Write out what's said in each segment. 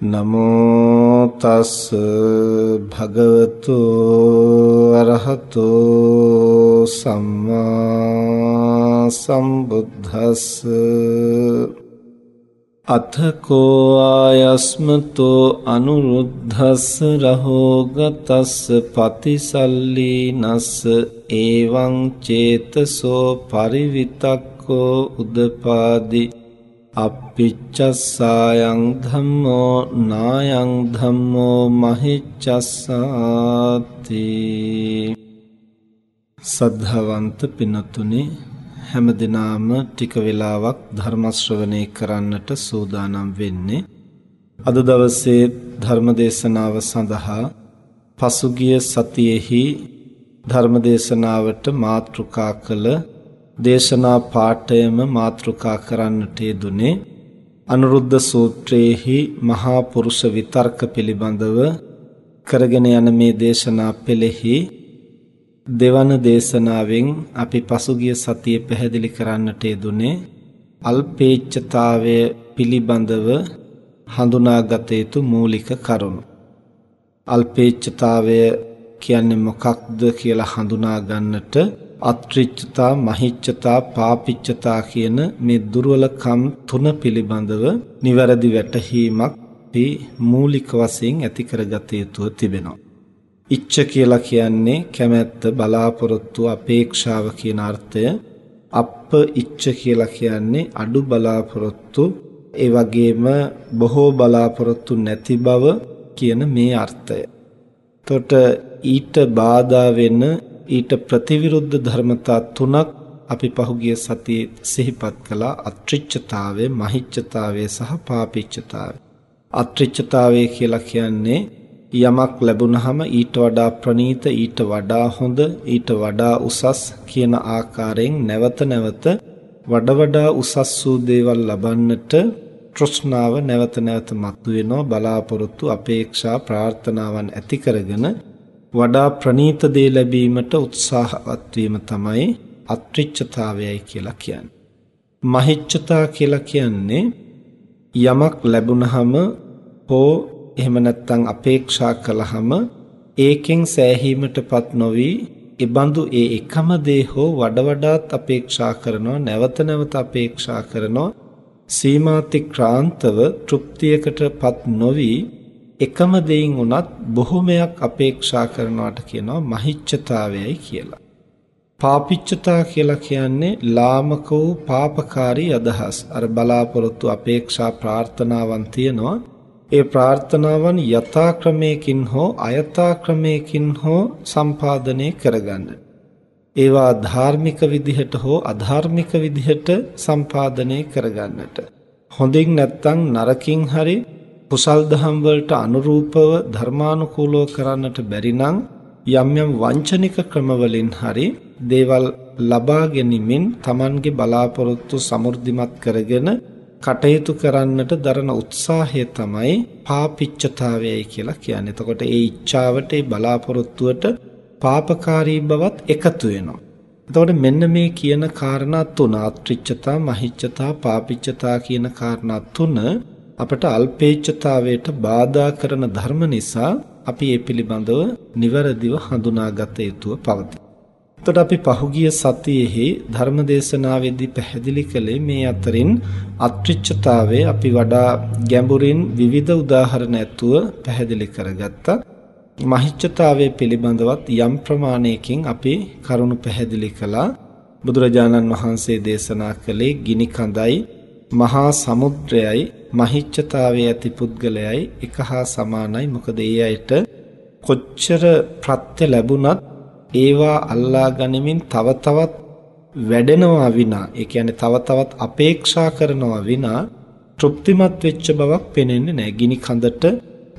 නමෝ තස් භගවතු අරහතෝ සම්මා සම්බුද්දස්ස අතකෝ ආයස්මතෝ අනුරුද්ධස්ස රහෝගතස්ස පතිසල්ලීනස්ස එවං චේතසෝ පරිවිතක්කෝ උදපාදි අප්පිච්චස්සායන් ධම්මෝ නායන් ධම්මෝ මහිච්චස්සාති සද්ධාවන්ත පිනතුනි හැමදිනාම ටික වෙලාවක් ධර්ම ශ්‍රවණය කරන්නට සූදානම් වෙන්නේ. අද දවසේ ධර්ම දේශනාව සඳහා පසුගිය සතියේහි ධර්ම දේශනාවට මාතෘකා කළ දේශනා පාඨයම මාතෘකා කරන්නට යෙදුනේ අනුරුද්ධ සූත්‍රයේහි මහා පුරුෂ විතර්ක පිළිබඳව කරගෙන යන මේ දේශනා පෙළෙහි දෙවන දේශනාවෙන් අපි පසුගිය සතියේ පැහැදිලි කරන්නට යෙදුනේ අල්පේච්ඡතාවය පිළිබඳව හඳුනාගත යුතු මූලික කරුණු. අල්පේච්ඡතාවය කියන්නේ මොකක්ද කියලා හඳුනා ගන්නට අත්‍රිච්ඡතා මහිච්ඡතා පාපිච්ඡතා කියන මේ දුර්වලකම් තුන පිළිබඳව නිවැරදි වැටහීමක් අපි මූලික වශයෙන් ඇති කරගත යුතුව තිබෙනවා. ඉච්ඡ කියලා කියන්නේ කැමැත්ත බලාපොරොත්තු අපේක්ෂාව කියන අර්ථය. අප්ප ඉච්ඡ කියලා කියන්නේ අඩු බලාපොරොත්තු ඒ වගේම බොහෝ බලාපොරොත්තු නැති බව කියන මේ අර්ථය. එතකොට ඊට බාධා වෙන ඊට ප්‍රතිවිරුද්ධ ධර්මතා තුනක් අපි පහුගිය සතියේ සිහිපත් කළා අත්‍රිච්ඡතාවය, මහිච්ඡතාවය සහ පාපිච්ඡතාවය. අත්‍රිච්ඡතාවය කියලා කියන්නේ යමක් ලැබුණහම ඊට වඩා ප්‍රණීත, ඊට වඩා හොඳ, ඊට වඩා උසස් කියන ආකාරයෙන් නැවත නැවත වඩා වඩා උසස් වූ දේවල් ලබන්නට තෘෂ්ණාව නැවත නැවත මතුවෙනවා බලාපොරොත්තු අපේක්ෂා ප්‍රාර්ථනාවන් ඇති කරගෙන වඩා ප්‍රනීත දේ ලැබීමට උත්සාහවත් වීම තමයි අත්‍රිච්ඡතාවයයි කියලා කියන්නේ. මහිච්ඡතා කියලා කියන්නේ යමක් ලැබුණහම හෝ එහෙම නැත්නම් අපේක්ෂා කළහම ඒකෙන් සෑහීමටපත් නොවි ඉබඳු ඒ එකම දේ හෝ වඩ වඩාත් අපේක්ෂා කරනවා නැවත නැවත අපේක්ෂා කරනවා සීමාතික්‍රාන්තව තෘප්තියකටපත් නොවි එකම දෙයින් උනත් බොහොමයක් අපේක්ෂා කරනවට කියනවා මහිච්ඡතාවයයි කියලා. පාපිච්ඡතා කියලා කියන්නේ ලාමක වූ පාපකාරී අදහස්. අර බලාපොරොත්තු අපේක්ෂා ප්‍රාර්ථනාවන් තියනවා. ඒ ප්‍රාර්ථනාවන් යථා ක්‍රමයකින් හෝ අයථා ක්‍රමයකින් හෝ සම්පාදනය කරගන්න. ඒවා ධාර්මික විදිහට හෝ අධාර්මික විදිහට සම්පාදනය කරගන්නට. හොඳින් නැත්තම් නරකින් හරි කුසල් දහම් වලට අනුරූපව ධර්මානුකූලව කරන්නට බැරි නම් යම් යම් වංචනික ක්‍රමවලින් හරි දේවල් ලබා ගැනීමෙන් Tamange බලාපොරොත්තු සමෘද්ධිමත් කරගෙන කටයුතු කරන්නට දරන උත්සාහය තමයි පාපිච්චතාවයයි කියලා කියන්නේ. එතකොට ඒ ઈચ્છාවට ඒ බලාපොරොත්තුවට පාපකාරී බවත් එකතු වෙනවා. එතකොට මෙන්න මේ කියන කාරණා තුන අත්‍රිච්ඡතා, මහිච්ඡතා, පාපිච්ඡතා කියන කාරණා තුන අපට අල්පේච්ඡතාවයට බාධා කරන ධර්ම නිසා අපි ඒ පිළිබඳව නිවැරදිව හඳුනාගත යුතුව පවතී. එතකොට අපි පහුගිය සතියේහි ධර්මදේශනාවේදී පැහැදිලි කළේ මේ අතරින් අත්‍රිච්ඡතාවයේ අපි වඩා ගැඹුරින් විවිධ උදාහරණ ඇතුව පැහැදිලි කරගත්තා. මහිච්ඡතාවයේ පිළිබඳවත් යම් ප්‍රමාණයකින් අපි කරුණු පැහැදිලි කළා. බුදුරජාණන් වහන්සේ දේශනා කළේ ගිනි කඳයි මහා සමුද්‍රයයි මහිච්ඡතාවයේ ඇති පුද්ගලයයි එක හා සමානයි. මොකද ඒ අයට කොච්චර ප්‍රත්‍ය ලැබුණත් ඒවා අල්ලා ගනිමින් තව තවත් වැඩෙනවා විනා ඒ කියන්නේ තව තවත් අපේක්ෂා කරනවා විනා තෘප්තිමත් වෙච්ච බවක් පේන්නේ නැහැ. ගිනි කඳට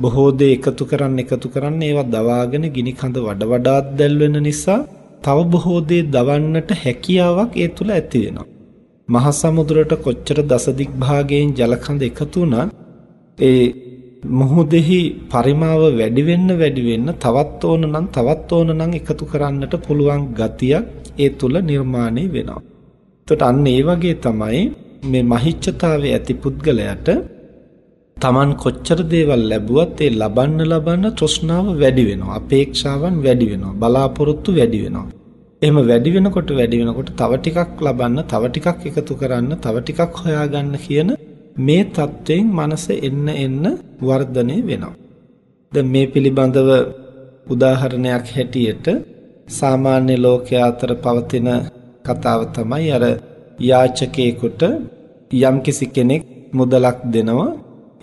බොහෝ දේ එකතු කරන්න එකතු කරන්න ඒවා දවාගෙන ගිනි කඳ වඩ වඩාත් දැල් වෙන නිසා තව බොහෝ දේ දවන්නට හැකියාවක් ඒ තුල ඇති වෙනවා. මහා සමුද්‍රයට කොච්චර දසදික් භාගයෙන් ජල කඳ එකතු වුණා ඒ මුහුදෙහි පරිමාව වැඩි වෙන්න වැඩි වෙන්න තවත් ඕන නම් තවත් ඕන නම් එකතු කරන්නට පුළුවන් ගතියක් ඒ තුල නිර්මාණය වෙනවා. එතකොට අන්න ඒ වගේ තමයි මේ මහිච්ඡතාවයේ ඇති පුද්ගලයාට Taman කොච්චර දේවල් ලැබුවත් ඒ ලබන්න ලබන්න තෘෂ්ණාව වැඩි වෙනවා. අපේක්ෂාවන් වැඩි වෙනවා. බලාපොරොත්තු වැඩි වෙනවා. එහෙම වැඩි වෙනකොට වැඩි වෙනකොට තව ටිකක් ලබන්න, තව ටිකක් එකතු කරන්න, තව ටිකක් හොයාගන්න කියන මේ தත්වයෙන් මනස එන්න එන්න වර්ධනය වෙනවා. දැන් මේ පිළිබඳව උදාහරණයක් හැටියට සාමාන්‍ය ලෝකයා අතර පවතින කතාව තමයි අර යාචකයෙකුට යම්කිසි කෙනෙක් මුදලක් දෙනවා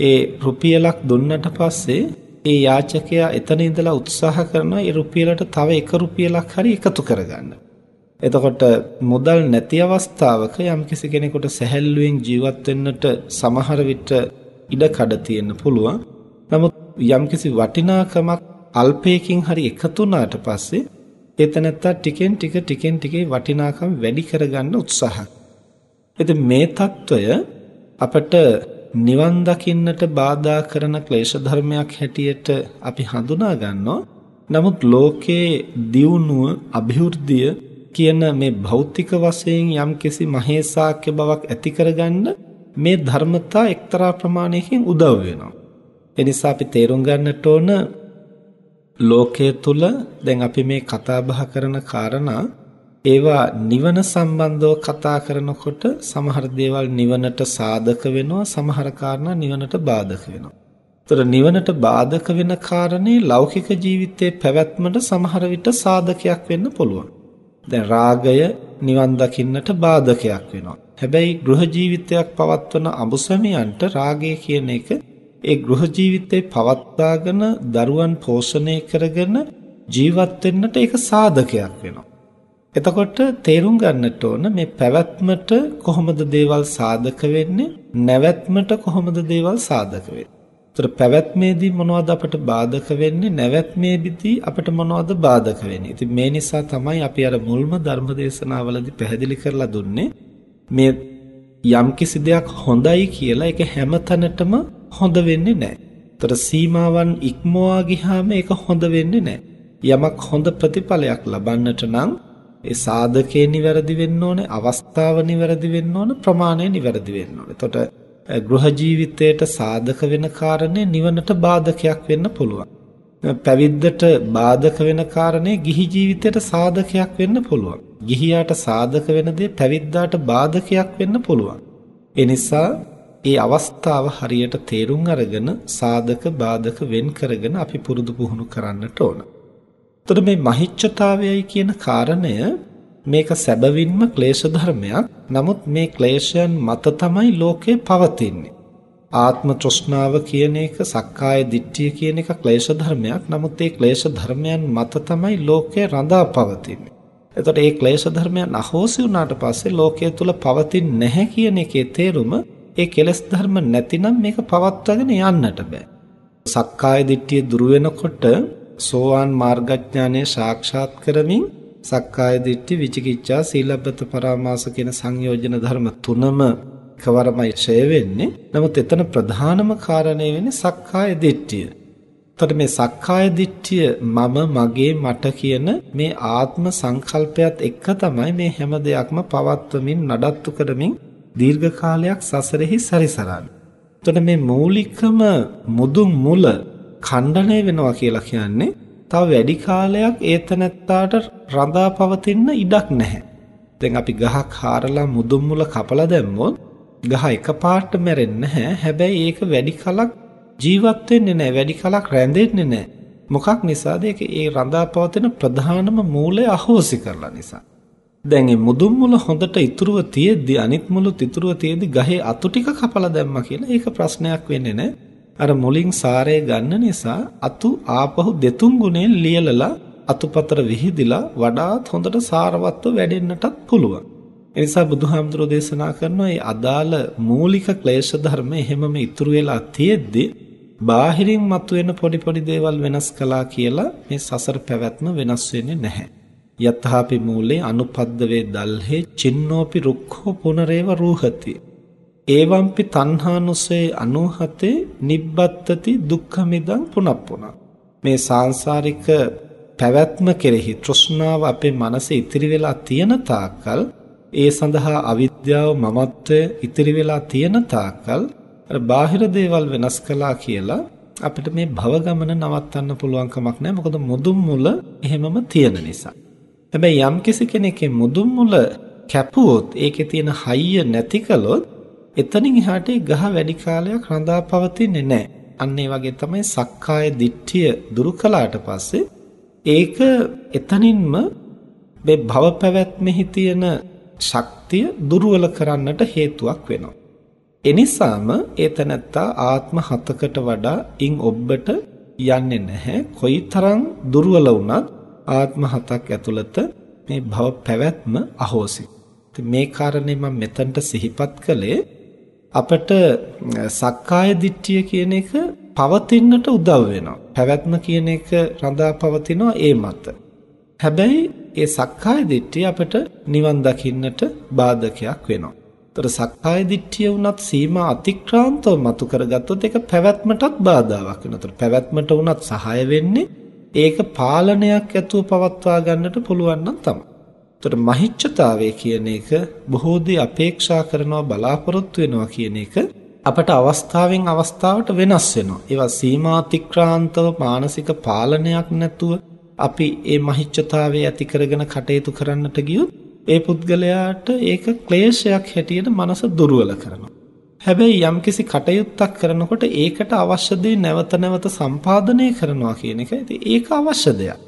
ඒ රුපියලක් දුන්නට පස්සේ ඒ යාචකයා එතන ඉඳලා උත්සාහ කරනවා ඒ රුපියලට තව එක රුපියලක් හරි එකතු කරගන්න. එතකොට මුදල් නැති අවස්ථාවක යම්කිසි කෙනෙකුට සැහැල්ලුවෙන් ජීවත් වෙන්නට සමහර විට ඉඩ කඩ තියෙන්න පුළුවන්. නමුත් යම්කිසි වටිනාකමක් අල්පයකින් හරි එකතු වුණාට පස්සේ ඒ තැනත්තා ටිකෙන් ටික ටිකෙන් ටිකේ වටිනාකම වැඩි කරගන්න උත්සාහ කරනවා. ඉතින් මේ తত্ত্বය අපට නිවන් දකින්නට බාධා කරන ක්ලේශ ධර්මයක් හැටියට අපි හඳුනා ගන්නවා. නමුත් ලෝකයේ දියුණුව, અભිවෘද්ධිය කියන මේ භෞතික වශයෙන් යම්කිසි මහේසාක්‍ය බවක් ඇති කරගන්න මේ ධර්මතා එක්තරා ප්‍රමාණයකින් උදව් වෙනවා. ඒ නිසා අපි තේරුම් ගන්නට ඕන ලෝකයේ තුල දැන් අපි මේ කතා බහ කරන කාරණා ඒවා නිවන සම්බන්ධව කතා කරනකොට සමහර දේවල් නිවනට සාධක වෙනවා සමහර කාරණා නිවනට බාධක වෙනවා. ඒතර නිවනට බාධක වෙන කාරණේ ලෞකික ජීවිතයේ පැවැත්මට සමහර විට සාධකයක් වෙන්න පුළුවන්. දැන් රාගය නිවන් දකින්නට බාධකයක් වෙනවා. හැබැයි ගෘහ ජීවිතයක් පවත්වන අඹසමියන්ට රාගය කියන එක ඒ ගෘහ ජීවිතේ පවත්වාගෙන දරුවන් පෝෂණය කරගෙන ජීවත් වෙන්නට ඒක සාධකයක් වෙනවා. එතකොට තේරුම් ගන්නට ඕන මේ පැවැත්මට කොහොමද දේවල් සාධක වෙන්නේ නැවැත්මට කොහොමද දේවල් සාධක වෙන්නේ ඒතර පැවැත්මේදී මොනවද අපට බාධක වෙන්නේ නැවැත්මේදී අපට මොනවද බාධක වෙන්නේ. ඉතින් මේ නිසා තමයි අපි අර මුල්ම ධර්ම දේශනාවලදී පැහැදිලි කරලා දුන්නේ මේ යම්කිසි දෙයක් හොඳයි කියලා ඒක හැමතැනටම හොඳ වෙන්නේ නැහැ. ඒතර සීමාවන් ඉක්මවා ගියාම ඒක හොඳ වෙන්නේ නැහැ. යමක් හොඳ ප්‍රතිඵලයක් ලබන්නට නම් ඒ සාධකේ නිවැරදි වෙන්න ඕනේ, අවස්ථාව නිවැරදි වෙන්න ඕනේ, ප්‍රමාණය නිවැරදි වෙන්න ඕනේ. එතකොට ගෘහ ජීවිතයට සාධක වෙන කාරණේ නිවනට බාධකයක් වෙන්න පුළුවන්. පැවිද්දට බාධක වෙන කාරණේ ගිහි ජීවිතයට සාධකයක් වෙන්න පුළුවන්. ගිහියාට සාධක වෙන දේ පැවිද්දාට බාධකයක් වෙන්න පුළුවන්. ඒ නිසා ඒ අවස්ථාව හරියට තේරුම් අරගෙන සාධක බාධක වෙන් කරගෙන අපි පුරුදු පුහුණු කරන්නට ඕන. එතකොට මේ මහිච්ඡතාවයයි කියන කාරණය මේක සැබවින්ම ක්ලේශ ධර්මයක්. නමුත් මේ ක්ලේශයන් මත තමයි ලෝකේ පවතින්නේ. ආත්ම තෘෂ්ණාව කියන එක, සක්කාය දිට්ඨිය කියන එක ක්ලේශ ධර්මයක්. නමුත් මේ ක්ලේශ ධර්මයන් මත තමයි ලෝකේ රඳා පවතින්නේ. එතකොට මේ ක්ලේශ ධර්මයන් අහෝසි වුණාට පස්සේ ලෝකයේ තුල පවතින්නේ නැහැ කියන එකේ තේරුම ඒ කෙලෙස් ධර්ම නැතිනම් මේක පවත්වාගෙන යන්නට බෑ. සක්කාය දිට්ඨිය දුරු වෙනකොට සෝවාන් මාර්ගඥානය සාක්ෂාත් කරමින් සක්කාය දිට්ඨි විචිකිච්ඡා සීලබ්බත පරාමාස කියන සංයෝජන ධර්ම තුනම එකවරමයි ඡය වෙන්නේ. නමුත් එතන ප්‍රධානම කාරණේ වෙන්නේ සක්කාය දිට්ඨිය. එතකොට මේ සක්කාය දිට්ඨිය මම මගේ මට කියන මේ ආත්ම සංකල්පයත් එක්ක තමයි මේ හැම දෙයක්ම පවත්වමින් නඩත්තු කරමින් දීර්ඝ කාලයක් සසරෙහි සැරිසරන්නේ. එතකොට මේ මූලිකම මුදුන් මුල ඛණ්ඩණය වෙනවා කියලා කියන්නේ තව වැඩි කාලයක් ඒතනත්තාට රඳා පවතින්න ඉඩක් නැහැ. දැන් අපි ගහක් හාරලා මුදුන් මුල කපලා දැම්මොත් ගහ එකපාරට මැරෙන්නේ නැහැ. හැබැයි ඒක වැඩි කලක් ජීවත් වෙන්නේ නැහැ. වැඩි කලක් රැඳෙන්නේ නැහැ. මොකක් නිසාද? ඒක ඒ රඳාපවතින ප්‍රධානම මූලය අහෝසි කරලා නිසා. දැන් මේ මුදුන් මුල හොඳට ඉතුරුව තියෙද්දි අනිත් මුලුත් ඉතුරුව තියෙද්දි ගහේ අතු ටික කපලා දැම්මා කියලා ඒක ප්‍රශ්නයක් වෙන්නේ නැහැ. අර මුලින් සාරය ගන්න නිසා අතු ආපහු දෙතුන් ගුණයෙන් ලියලලා අතුපතර විහිදිලා වඩාත් හොඳට සාරවත්ව වැඩෙන්නටත් පුළුවන්. ඒ නිසා බුදුහාමුදුරෝ දේශනා කරනවා මේ අදාළ මූලික ක්ලේශ ධර්ම එහෙමම ඉතුරු වෙලා තියෙද්දි බාහිරින් මතුවෙන පොඩි පොඩි දේවල් වෙනස් කළා කියලා මේ සසර පැවැත්ම වෙනස් වෙන්නේ නැහැ. යතහාපි මූලේ අනුපද්ද වේ දල්හේ චින්නෝපි රුක්ඛෝ පුනරේව රූහති. ඒවම්පි තණ්හානුසේ අනුහතේ නිබ්බත්තති දුක්ඛමිදං පුනප්පුනා. මේ සාංශාරික පැවැත්ම කෙරෙහි තෘෂ්ණාව අපේ මනසේ ඉතිරි වෙලා තියෙන තාක්කල් ඒ සඳහා අවිද්‍යාව මමත්වය ඉතිරි වෙලා තියෙන තාක්කල් අර බාහිර දේවල් වෙනස් කළා කියලා අපිට මේ භව ගමන නවත්තන්න පුළුවන් කමක් නැහැ මොකද මුදුන් මුල එහෙමම තියෙන නිසා. හැබැයි යම්කිසි කෙනෙක්ගේ මුදුන් මුල කැපුවොත් ඒකේ තියෙන හයිය නැති කළොත් එතනින් එහාට ගහ වැඩි කාලයක් රඳා පවතින්නේ නැහැ. අන්න ඒ වගේ තමයි සක්කාය දිට්ඨිය දුරු කළාට පස්සේ ඒක එතනින්ම මේ භව පැවැත්මෙහි තියෙන ශක්තිය දුර්වල කරන්නට හේතුවක් වෙනවා. එනිසාම ඒ තනත්තා ආත්ම හතකට වඩා ඉන් ඔබට යන්නේ නැහැ. කොයිතරම් දුර්වල වුණත් ආත්ම හතක් ඇතුළත මේ භව පැවැත්ම අහෝසි. මේ කාරණේ මම මෙතනට සිහිපත් කළේ අපට සක්කාය දිට්ඨිය කියන එක පවතින්නට උදව් වෙනවා. පැවැත්ම කියන එක රඳා පවතිනවා ඒ මත. හැබැයි ඒ සක්කාය දිට්ඨිය අපට නිවන් දකින්නට බාධකයක් වෙනවා. ඒතර සක්කාය දිට්ඨිය වුණත් සීමා අතික්‍රාන්තව මතු කරගත්තොත් ඒක පැවැත්මටත් බාධාවක් වෙනවා. ඒතර පැවැත්මට වුණත් සහාය වෙන්නේ ඒක පාලනයක් ඇතුව පවත්වා ගන්නට පුළුවන් නම් තමයි. ඒතර මහිච්ඡතාවය කියන එක බොහෝ දේ අපේක්ෂා කරනවා බලාපොරොත්තු වෙනවා කියන එක අපට අවස්ථාවෙන් අවස්ථාවට වෙනස් වෙනවා. ඒවා සීමාතික්‍රාන්තව මානසික පාලනයක් නැතුව අපි මේ මහිච්ඡතාවය ඇති කරගෙන කටයුතු කරන්නට ගියොත් ඒ පුද්ගලයාට ඒක ක්ලේශයක් හැටියට මනස දුර්වල කරනවා. හැබැයි යම්කිසි කටයුත්තක් කරනකොට ඒකට අවශ්‍ය දේ නැවත නැවත සම්පාදනය කරනවා කියන එක ඉතින් ඒක අවශ්‍ය දෙයක්.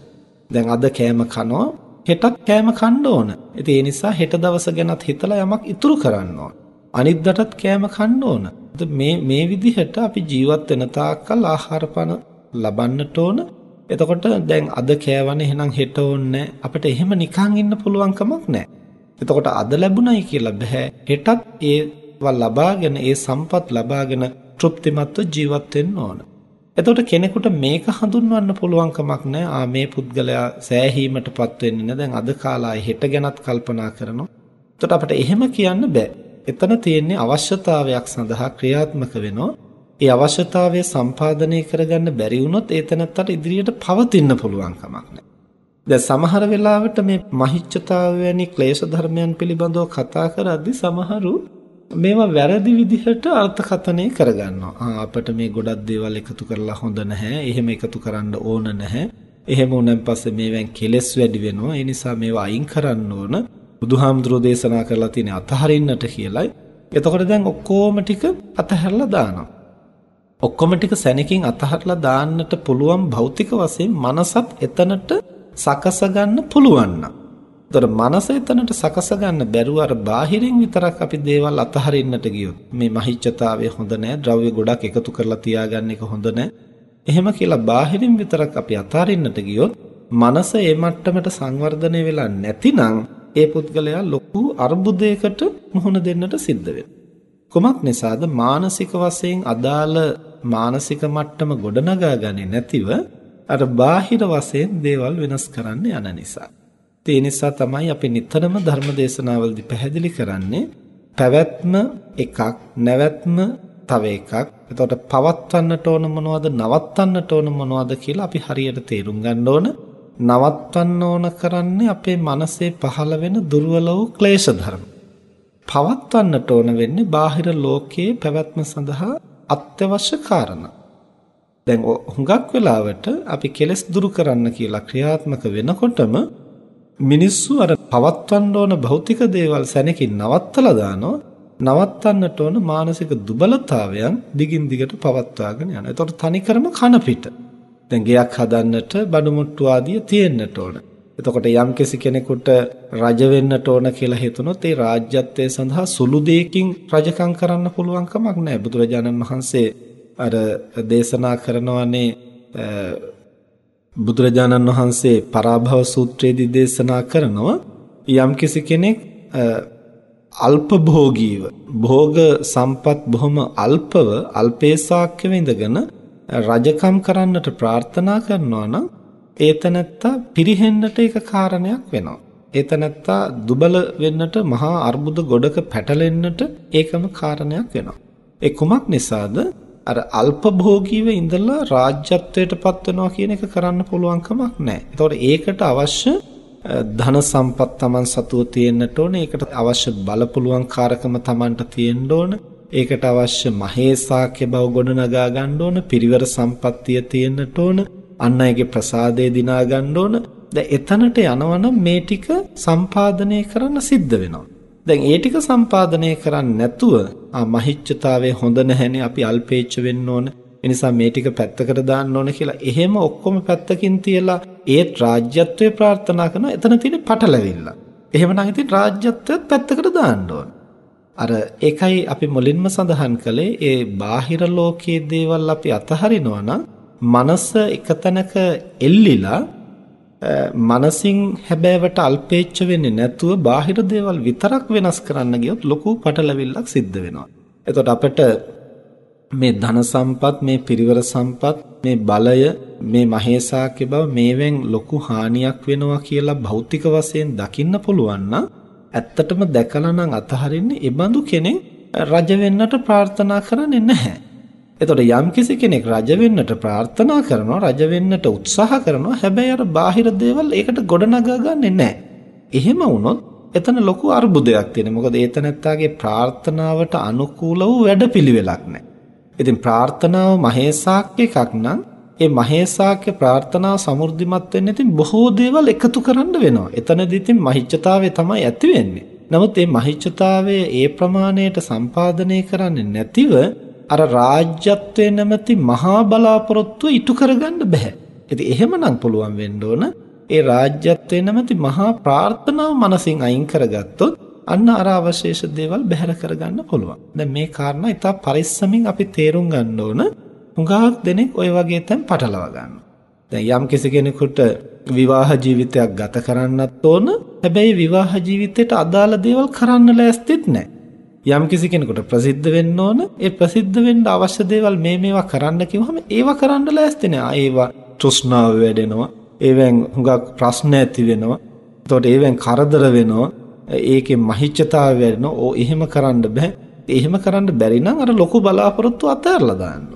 දැන් අද කෑම කනවා හෙටත් කෑම කන්න ඕන. ඉතින් ඒ නිසා හෙට දවස ගැනත් හිතලා යමක් ඉතුරු කරන්න ඕන. අනිද්දාටත් කෑම කන්න ඕන. මේ මේ විදිහට අපි ජීවත් වෙන තාක්කල් ආහාර පාන ලබන්නට ඕන. එතකොට දැන් අද කෑවනේ එහෙනම් හෙට ඕනේ අපිට එහෙම නිකන් ඉන්න පුළුවන් කමක් නැහැ. එතකොට අද ලැබුණයි කියලා බෑ. හෙටත් ඒවා ලබාගෙන ඒ සම්පත් ලබාගෙන තෘප්තිමත්ව ජීවත් වෙන්න ඕන. එතකොට කෙනෙකුට මේක හඳුන්වන්න පුළුවන් කමක් නැහැ. ආ මේ පුද්ගලයා සෑහීමටපත් වෙන්නේ නැහැ. දැන් අද කාලායි හෙට ගැනත් කල්පනා කරනවා. එතකොට අපිට එහෙම කියන්න බෑ. එතන තියෙන්නේ අවශ්‍යතාවයක් සඳහා ක්‍රියාත්මක වෙනවා. ඒ අවශ්‍යතාවය සම්පාදනය කරගන්න බැරි වුණොත් ඒ තැනත්තට ඉදිරියට පවතින්න පුළුවන් කමක් නැහැ. දැන් සමහර වෙලාවට මේ මහිච්ඡතාව වැනි ක්ලේශ ධර්මයන් පිළිබඳව කතා කරද්දී සමහරු මේවා වැරදි විදිහට අර්ථකථනය කරගන්නවා. ආ අපිට මේ ගොඩක් දේවල් එකතු කරලා හොඳ නැහැ. එහෙම එකතු කරන්න ඕන නැහැ. එහෙම වුණාන් පස්සේ මේවෙන් කෙලස් වැඩි වෙනවා. ඒ නිසා මේවා අයින් කරන්න ඕන. බුදුහාමුදුරෝ දේශනා කරලා තියෙන අතහරින්නට කියලයි. එතකොට දැන් ඔක්කොම ටික අතහැරලා දානවා. ඔක්කොම ටික සැනකින් අතහරලා දාන්නට පුළුවන් භෞතික වශයෙන් මනසත් එතනට සකස ගන්න පුළුවන් නම්. ඒතර මනස එතනට සකස ගන්න බැරුව අර බාහිරින් විතරක් අපි දේවල් අතහරින්නට ගියොත් මේ මහිච්ඡතාවය හොඳ නෑ, ද්‍රව්‍ය ගොඩක් එකතු කරලා තියාගන්න එක හොඳ නෑ. එහෙම කියලා බාහිරින් විතරක් අපි අතහරින්නට ගියොත් මනස ඒ මට්ටමට සංවර්ධනය වෙලා නැතිනම් ඒ පුද්ගලයා ලොකු අර්බුදයකට මුහුණ දෙන්නට සිද්ධ වෙනවා. කුමක් නිසාද මානසික වශයෙන් අදාළ මානසික මට්ටම ගොඩනගා ගන්නේ නැතිව අර බාහිර වශයෙන් දේවල් වෙනස් කරන්න යන නිසා. ඒ නිසා තමයි අපි නිතරම ධර්ම දේශනාවලදී පැහැදිලි කරන්නේ පැවැත්ම එකක් නැවැත්ම තව එකක්. එතකොට පවත්වන්නට ඕන මොනවද නවත්තන්නට ඕන මොනවද කියලා අපි හරියට තේරුම් ගන්න ඕන. නවත්තන්න ඕන කරන්නේ අපේ මනසේ පහළ වෙන දුර්වල වූ ක්ලේශ ධර්ම. පවත්වන්නට ඕන වෙන්නේ බාහිර ලෝකයේ පැවැත්ම සඳහා අත්‍යවශ්‍ය කාරණා. දැන් හුඟක් වෙලාවට අපි කෙලස් දුරු කරන්න කියලා ක්‍රියාත්මක වෙනකොටම මිනිස්සු අර පවත්වන්න ඕන භෞතික දේවල් සැනකින් නවත්තලා දානවා නවත්තන්නට ඕන මානසික දුබලතාවයන් දිගින් දිගට පවත්වාගෙන යනවා. ඒතකොට තනිකරම කන පිට. දැන් ගයක් හදන්නට බඩු මුට්ටු ආදිය තියෙන්නට ඕන. එතකොට යම් කෙනෙකුට රජ වෙන්නට ඕන කියලා හිතුනොත් ඒ රාජ්‍යත්වයේ සඳහා සුළු දෙයකින් රජකම් කරන්න පුළුවන් කමක් නැහැ. බුදුරජාණන් වහන්සේ අර දේශනා කරනවානේ බුදුරජාණන් වහන්සේ පරාභව සූත්‍රයේදී දේශනා කරනවා යම් කෙනෙක් අල්ප භෝගීව භෝග සම්පත් බොහොම අල්පව අල්පේසාක්‍යව ඉඳගෙන රජකම් කරන්නට ප්‍රාර්ථනා කරනවා නම් ඒතනත්තා පිරිහෙන්නට ඒක කාරණයක් වෙනවා. ඒතනත්තා දුබල වෙන්නට මහා අර්බුද ගොඩක පැටලෙන්නට ඒකම කාරණයක් වෙනවා. ඒ කුමක් නිසාද? අර අල්ප භෝගීව ඉඳලා රාජ්‍යත්වයටපත් වෙනවා කියන එක කරන්න පුළුවන් කමක් නැහැ. ඒතකොට ඒකට අවශ්‍ය ධන සම්පත් Taman සතුව තියෙන්නට ඕනේ. ඒකට අවශ්‍ය බල පුළුවන් කාරකම Tamanට තියෙන්න ඕන. ඒකට අවශ්‍ය මහේසාක්‍ය බව ගොඩනගා ගන්න ඕන. පිරිවර සම්පත්තිය තියෙන්නට ඕන. අන් අයගේ ප්‍රසාදය දිනා ගන්න ඕන. දැන් එතනට යනවනම් මේ ටික සම්පාදනය කරන්න සිද්ධ වෙනවා. දැන් ඒ ටික සම්පාදනය කරන්නේ නැතුව ආ මහිච්ඡතාවයේ හොඳ නැහැනේ අපි අල්පේච්ඡ වෙන්න ඕන එනිසා මේ ටික පැත්තකට දාන්න ඕන කියලා එහෙම ඔක්කොම පැත්තකින් තියලා ඒත් රාජ්‍යත්වයේ ප්‍රාර්ථනා කරන එතන තියෙන පටලවිල්ල. එහෙමනම් ඉතින් රාජ්‍යත්වයත් පැත්තකට දාන්න ඕන. අර ඒකයි අපි මුලින්ම සඳහන් කළේ ඒ බාහිර ලෝකයේ දේවල් අපි අතහරිනවා නම් මනස එකතැනක එල්ලිලා මනසින් හැබෑවට අල්පේච්ඡ වෙන්නේ නැතුව බාහිර දේවල් විතරක් වෙනස් කරන්න ගියොත් ලොකු පටලවිල්ලක් සිද්ධ වෙනවා. එතකොට අපිට මේ ධන සම්පත් මේ පිරිවර සම්පත් මේ බලය මේ මහේසාක්‍ය බව මේවෙන් ලොකු හානියක් වෙනවා කියලා භෞතික වශයෙන් දකින්න පුළුවන් නම් ඇත්තටම දැකලා නම් අතහරින්නේ ඒ බඳු කෙනෙක් රජ වෙන්නට ප්‍රාර්ථනා කරන්නේ නැහැ. එතකොට යම්කිසි කෙනෙක් රජ වෙන්නට ප්‍රාර්ථනා කරනවා රජ වෙන්නට උත්සාහ කරනවා හැබැයි අර බාහිර දේවල් ඒකට ගොඩනගා ගන්නෙ නැහැ. එහෙම වුණොත් එතන ලොකු අර්බුදයක් තියෙනවා. මොකද ඒතනත්තාගේ ප්‍රාර්ථනාවට අනුකූල වූ වැඩපිළිවෙලක් නැහැ. ඉතින් ප්‍රාර්ථනාව මහේසාක්‍ය එකක් නම් ඒ මහේසාක්‍ය ප්‍රාර්ථනාව සමෘද්ධිමත් වෙන්න ඉතින් බොහෝ දේවල් එකතු කරන්න වෙනවා. එතනදී ඉතින් මහිච්ඡතාවය තමයි ඇති වෙන්නේ. නමුත් මේ මහිච්ඡතාවය ඒ ප්‍රමාණයට සම්පාදනය කරන්නේ නැතිව අර රාජ්‍යත්වයේ නැමැති මහා බලාපොරොත්තුව ඉටු කරගන්න බෑ. ඉතින් එහෙමනම් පුළුවන් වෙන්න ඕන ඒ රාජ්‍යත්වයේ නැමැති මහා ප්‍රාර්ථනාව මනසින් අයින් කරගත්තොත් අන්න අර අවශේෂ දේවල් බැහැර කරගන්න පුළුවන්. දැන් මේ කාරණා ඉතා පරිස්සමින් අපි තේරුම් ගන්න ඕන. හුඟක් දෙනෙක් ওই වගේ තැන් පටලව ගන්නවා. දැන් යම් කිසි කෙනෙකුට විවාහ ජීවිතයක් ගත කරන්නත් ඕන. හැබැයි විවාහ ජීවිතයට අදාළ දේවල් කරන්න ලෑස්තිත් නැහැ. යම් කිසි කෙනෙකුට ප්‍රසිද්ධ වෙන්න ඕන. ඒ ප්‍රසිද්ධ වෙන්න අවශ්‍ය දේවල් මේ මේවා කරන්න කිව්වම ඒවා කරන්න ලෑස්ති නෑ. ඒවා තෘෂ්ණාව වැඩෙනවා. ඒවෙන් හුඟක් ප්‍රශ්න ඇති වෙනවා. එතකොට ඒවෙන් කරදර වෙනවා. ඒකේ මහිච්ඡතාවය වැඩෙනවා. ඕ එහෙම කරන්න බෑ. එහෙම කරන්න බැරි නම් අර ලොකු බලාපොරොත්තු අතහැරලා දාන්න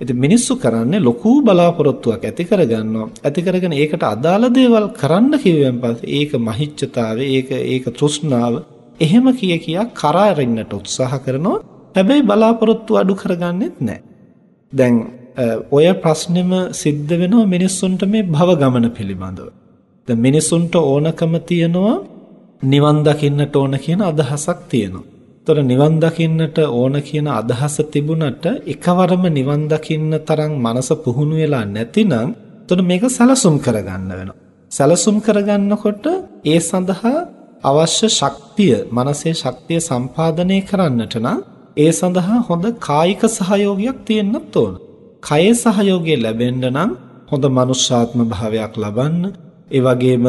ඉතින් මිනිස්සු කරන්නේ ලොකු බලාපොරොත්තුවක් ඇති කරගන්නවා. ඇති කරගෙන ඒකට අදාළ දේවල් කරන්න කිව්වන් පස්සේ ඒක මහිච්ඡතාවය, ඒක ඒක තෘෂ්ණාව එහෙම කිය කියා කරාරින්නට උත්සාහ කරනවා. හැබැයි බලාපොරොත්තු අඩු කරගන්නෙත් නැහැ. දැන් ඔය ප්‍රශ්නෙම සිද්ධ වෙනවා මිනිස්සුන්ට මේ භව ගමන පිළිබඳව. දැන් මිනිස්සුන්ට ඕනකම තියනවා නිවන් දකින්නට ඕන කියන අදහසක් තියෙනවා. ତොර නිවන් දකින්නට ඕන කියන අදහස තිබුණට එකවරම නිවන් දකින්න තරම් මනස පුහුණු වෙලා නැතිනම් තොර මේක සලසුම් කරගන්න වෙනවා. සලසුම් කරගන්නකොට ඒ සඳහා අවශ්‍ය ශක්තිය, මනසේ ශක්තිය සම්පාදනය කරන්නට නම් ඒ සඳහා හොඳ කායික සහයෝගයක් තියෙන්නත් ඕන. කයේ සහයෝගය ලැබෙන්න නම් හොඳ මනුෂ්‍යාත්ම භාවයක් ලබන්න, ඒ වගේම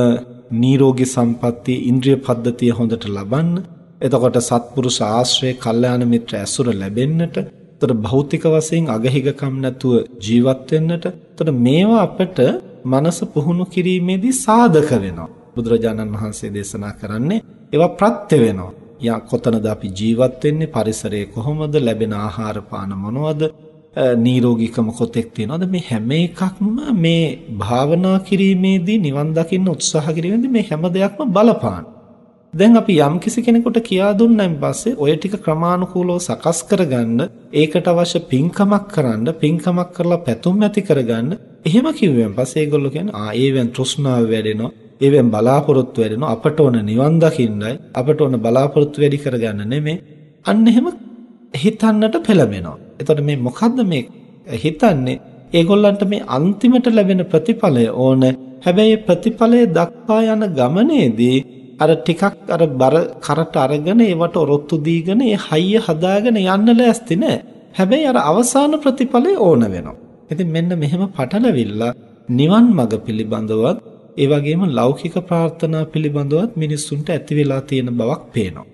නිරෝගී සම්පත්තිය ඉන්ද්‍රිය පද්ධතිය හොඳට ලබන්න එතකොට සත්පුරුෂ ආශ්‍රය කල්යාණ මිත්‍ර ඇසුර ලැබෙන්නට එතකොට භෞතික වශයෙන් අගහිගකම් නැතුව ජීවත් වෙන්නට එතකොට මේවා අපට මනස පුහුණු කිරීමේදී සාධක වෙනවා බුදුරජාණන් වහන්සේ දේශනා කරන්නේ ඒවා ප්‍රත්‍ය වෙනවා. යා කොතනද අපි ජීවත් වෙන්නේ? පරිසරය කොහොමද? ලැබෙන ආහාර පාන මොනවද? නිරෝගීකම කොතෙක් තියෙනවද? මේ හැම එකක්ම මේ භාවනා කිරීමේදී නිවන් දකින්න උත්සාහ කිරීමේදී මේ හැම දෙයක්ම බලපාන. දැන් අපි යම් කිසි කෙනෙකුට කියා දුන්නාන් පස්සේ ඔය ටික ක්‍රමානුකූලව සකස් කරගන්න ඒකට අවශ්‍ය පින්කමක් කරන්න පින්කමක් කරලා පැතුම් ඇති කරගන්න එහෙම කිව්වෙන් පස්සේ ඒගොල්ලෝ කියන්නේ ආ ඒවෙන් තෘෂ්ණාව වැඩෙනවා. ඒවෙන් බලාපොරොත්තු වැඩෙනවා අපට ඕන නිවන් දකින්නයි අපට ඕන බලාපොරොත්තු වැඩි කරගන්න නෙමෙයි අන්න එහෙම හිතන්නට පෙළඹෙනවා එතකොට මේ මොකද්ද මේ හිතන්නේ ඒගොල්ලන්ට මේ අන්තිමට ලැබෙන ප්‍රතිඵලය ඕන හැබැයි ප්‍රතිඵලය දක්වා යන ගමනේදී අර ටිකක් අර බර කරට අරගෙන ඒවට ඔරොත්තු දීගෙන ඒ හයිය හදාගෙන යන්න ලෑස්ති නෑ. හැබැයි අර අවසාන ප්‍රතිඵලය ඕන වෙනවා. ඉතින් මෙන්න මෙහෙම පටලවිල්ලා නිවන් මඟ පිළිබඳවත් ඒ වගේම ලෞකික ප්‍රාර්ථනා පිළිබඳවත් මිනිස්සුන්ට ඇති වෙලා තියෙන බවක් පේනවා.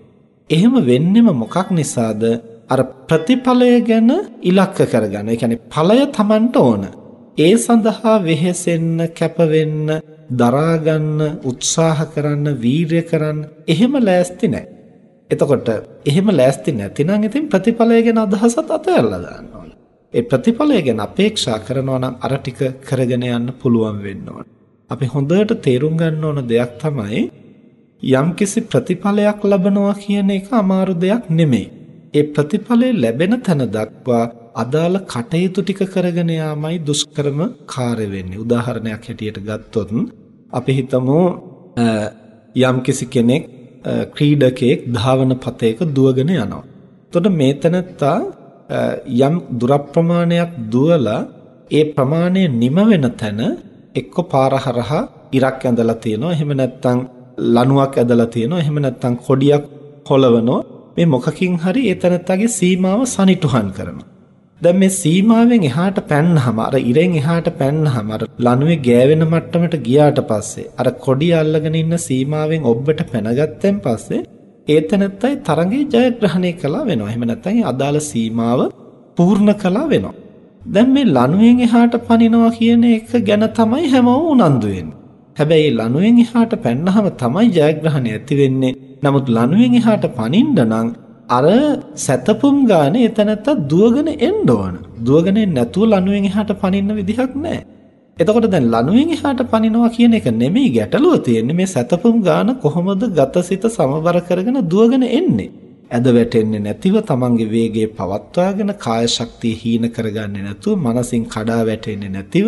එහෙම වෙන්නෙම මොකක් නිසාද? අර ප්‍රතිඵලය ගැන ඉලක්ක කරගන්න. ඒ කියන්නේ ඵලය Tamanට ඕන. ඒ සඳහා වෙහෙසෙන්න, කැපවෙන්න, දරා ගන්න, උත්සාහ කරන්න, වීරය කරන්න එහෙම ලෑස්ති නැහැ. එතකොට එහෙම ලෑස්ති නැතිනම් ඉතින් ප්‍රතිඵලය ගැන අදහසත් අතහැරලා දාන්න ඕන. ඒ ප්‍රතිඵලය ගැන අපේක්ෂා කරනවා නම් අර ටික කරගෙන යන්න පුළුවන් වෙන්න ඕන. අපි හොඳට තේරුම් ගන්න ඕන දෙයක් තමයි යම්කිසි ප්‍රතිඵලයක් ලබනවා කියන එක අමාරු දෙයක් නෙමෙයි. ඒ ප්‍රතිඵලය ලැබෙන තැන දක්වා අදාළ කටයුතු ටික කරගෙන යාමයි දුෂ්කරම කාර්ය වෙන්නේ. උදාහරණයක් හැටියට ගත්තොත් අපි හිතමු යම්කිසි කෙනෙක් ක්‍රීඩකයෙක් ධාවන පතයක දුවගෙන යනවා. එතකොට මේ තැනත්තා යම් දුර ප්‍රමාණයක් දුවලා ඒ ප්‍රමාණය නිම වෙන තැන එක්ක පාර හරහා ඉරක් ඇඳලා තියෙනවා. එහෙම නැත්නම් ලණුවක් ඇදලා තියෙනවා. එහෙම නැත්නම් කොඩියක් කොලවනවා. මේ මොකකින් හරි ඒ තැනත්තාගේ සීමාව සනිටුහන් කරනවා. දැන් මේ සීමාවෙන් එහාට පැන්නහම අර ඉරෙන් එහාට පැන්නහම අර ලණුවේ ගෑවෙන මට්ටමට ගියාට පස්සේ අර කොඩිය අල්ලගෙන ඉන්න සීමාවෙන් ඔබට පැනගත්තෙන් පස්සේ ඒ තැනත්තයි තරඟේ ජයග්‍රහණය කළා වෙනවා. එහෙම නැත්නම් අදාළ සීමාව පූර්ණ කළා වෙනවා. දැන් මේ ලණුවෙන් එහාට පනිනවා කියන එක ගැන තමයි හැමෝම උනන්දු වෙන්නේ. හැබැයි ලණුවෙන් එහාට පැන්නහම තමයි ජයග්‍රහණය ඇති වෙන්නේ. නමුත් ලණුවෙන් එහාට පනින්න නම් අර සැතපුම් ගානේ එතනත්ත දුවගෙන එන්න ඕන. දුවගෙන නැතුව ලණුවෙන් එහාට පනින්න විදිහක් නැහැ. එතකොට දැන් ලණුවෙන් එහාට පනිනවා කියන එක නෙමෙයි ගැටලුව තියෙන්නේ මේ සැතපුම් ගාන කොහොමද ගතසිත සමබර කරගෙන දුවගෙන එන්නේ. ඇද වැටෙන්නේ නැතිව තමන්ගේ වේගය පවත්වාගෙන කාය ශක්තිය හීන කරගන්නේ නැතුව මනසින් කඩා වැටෙන්නේ නැතිව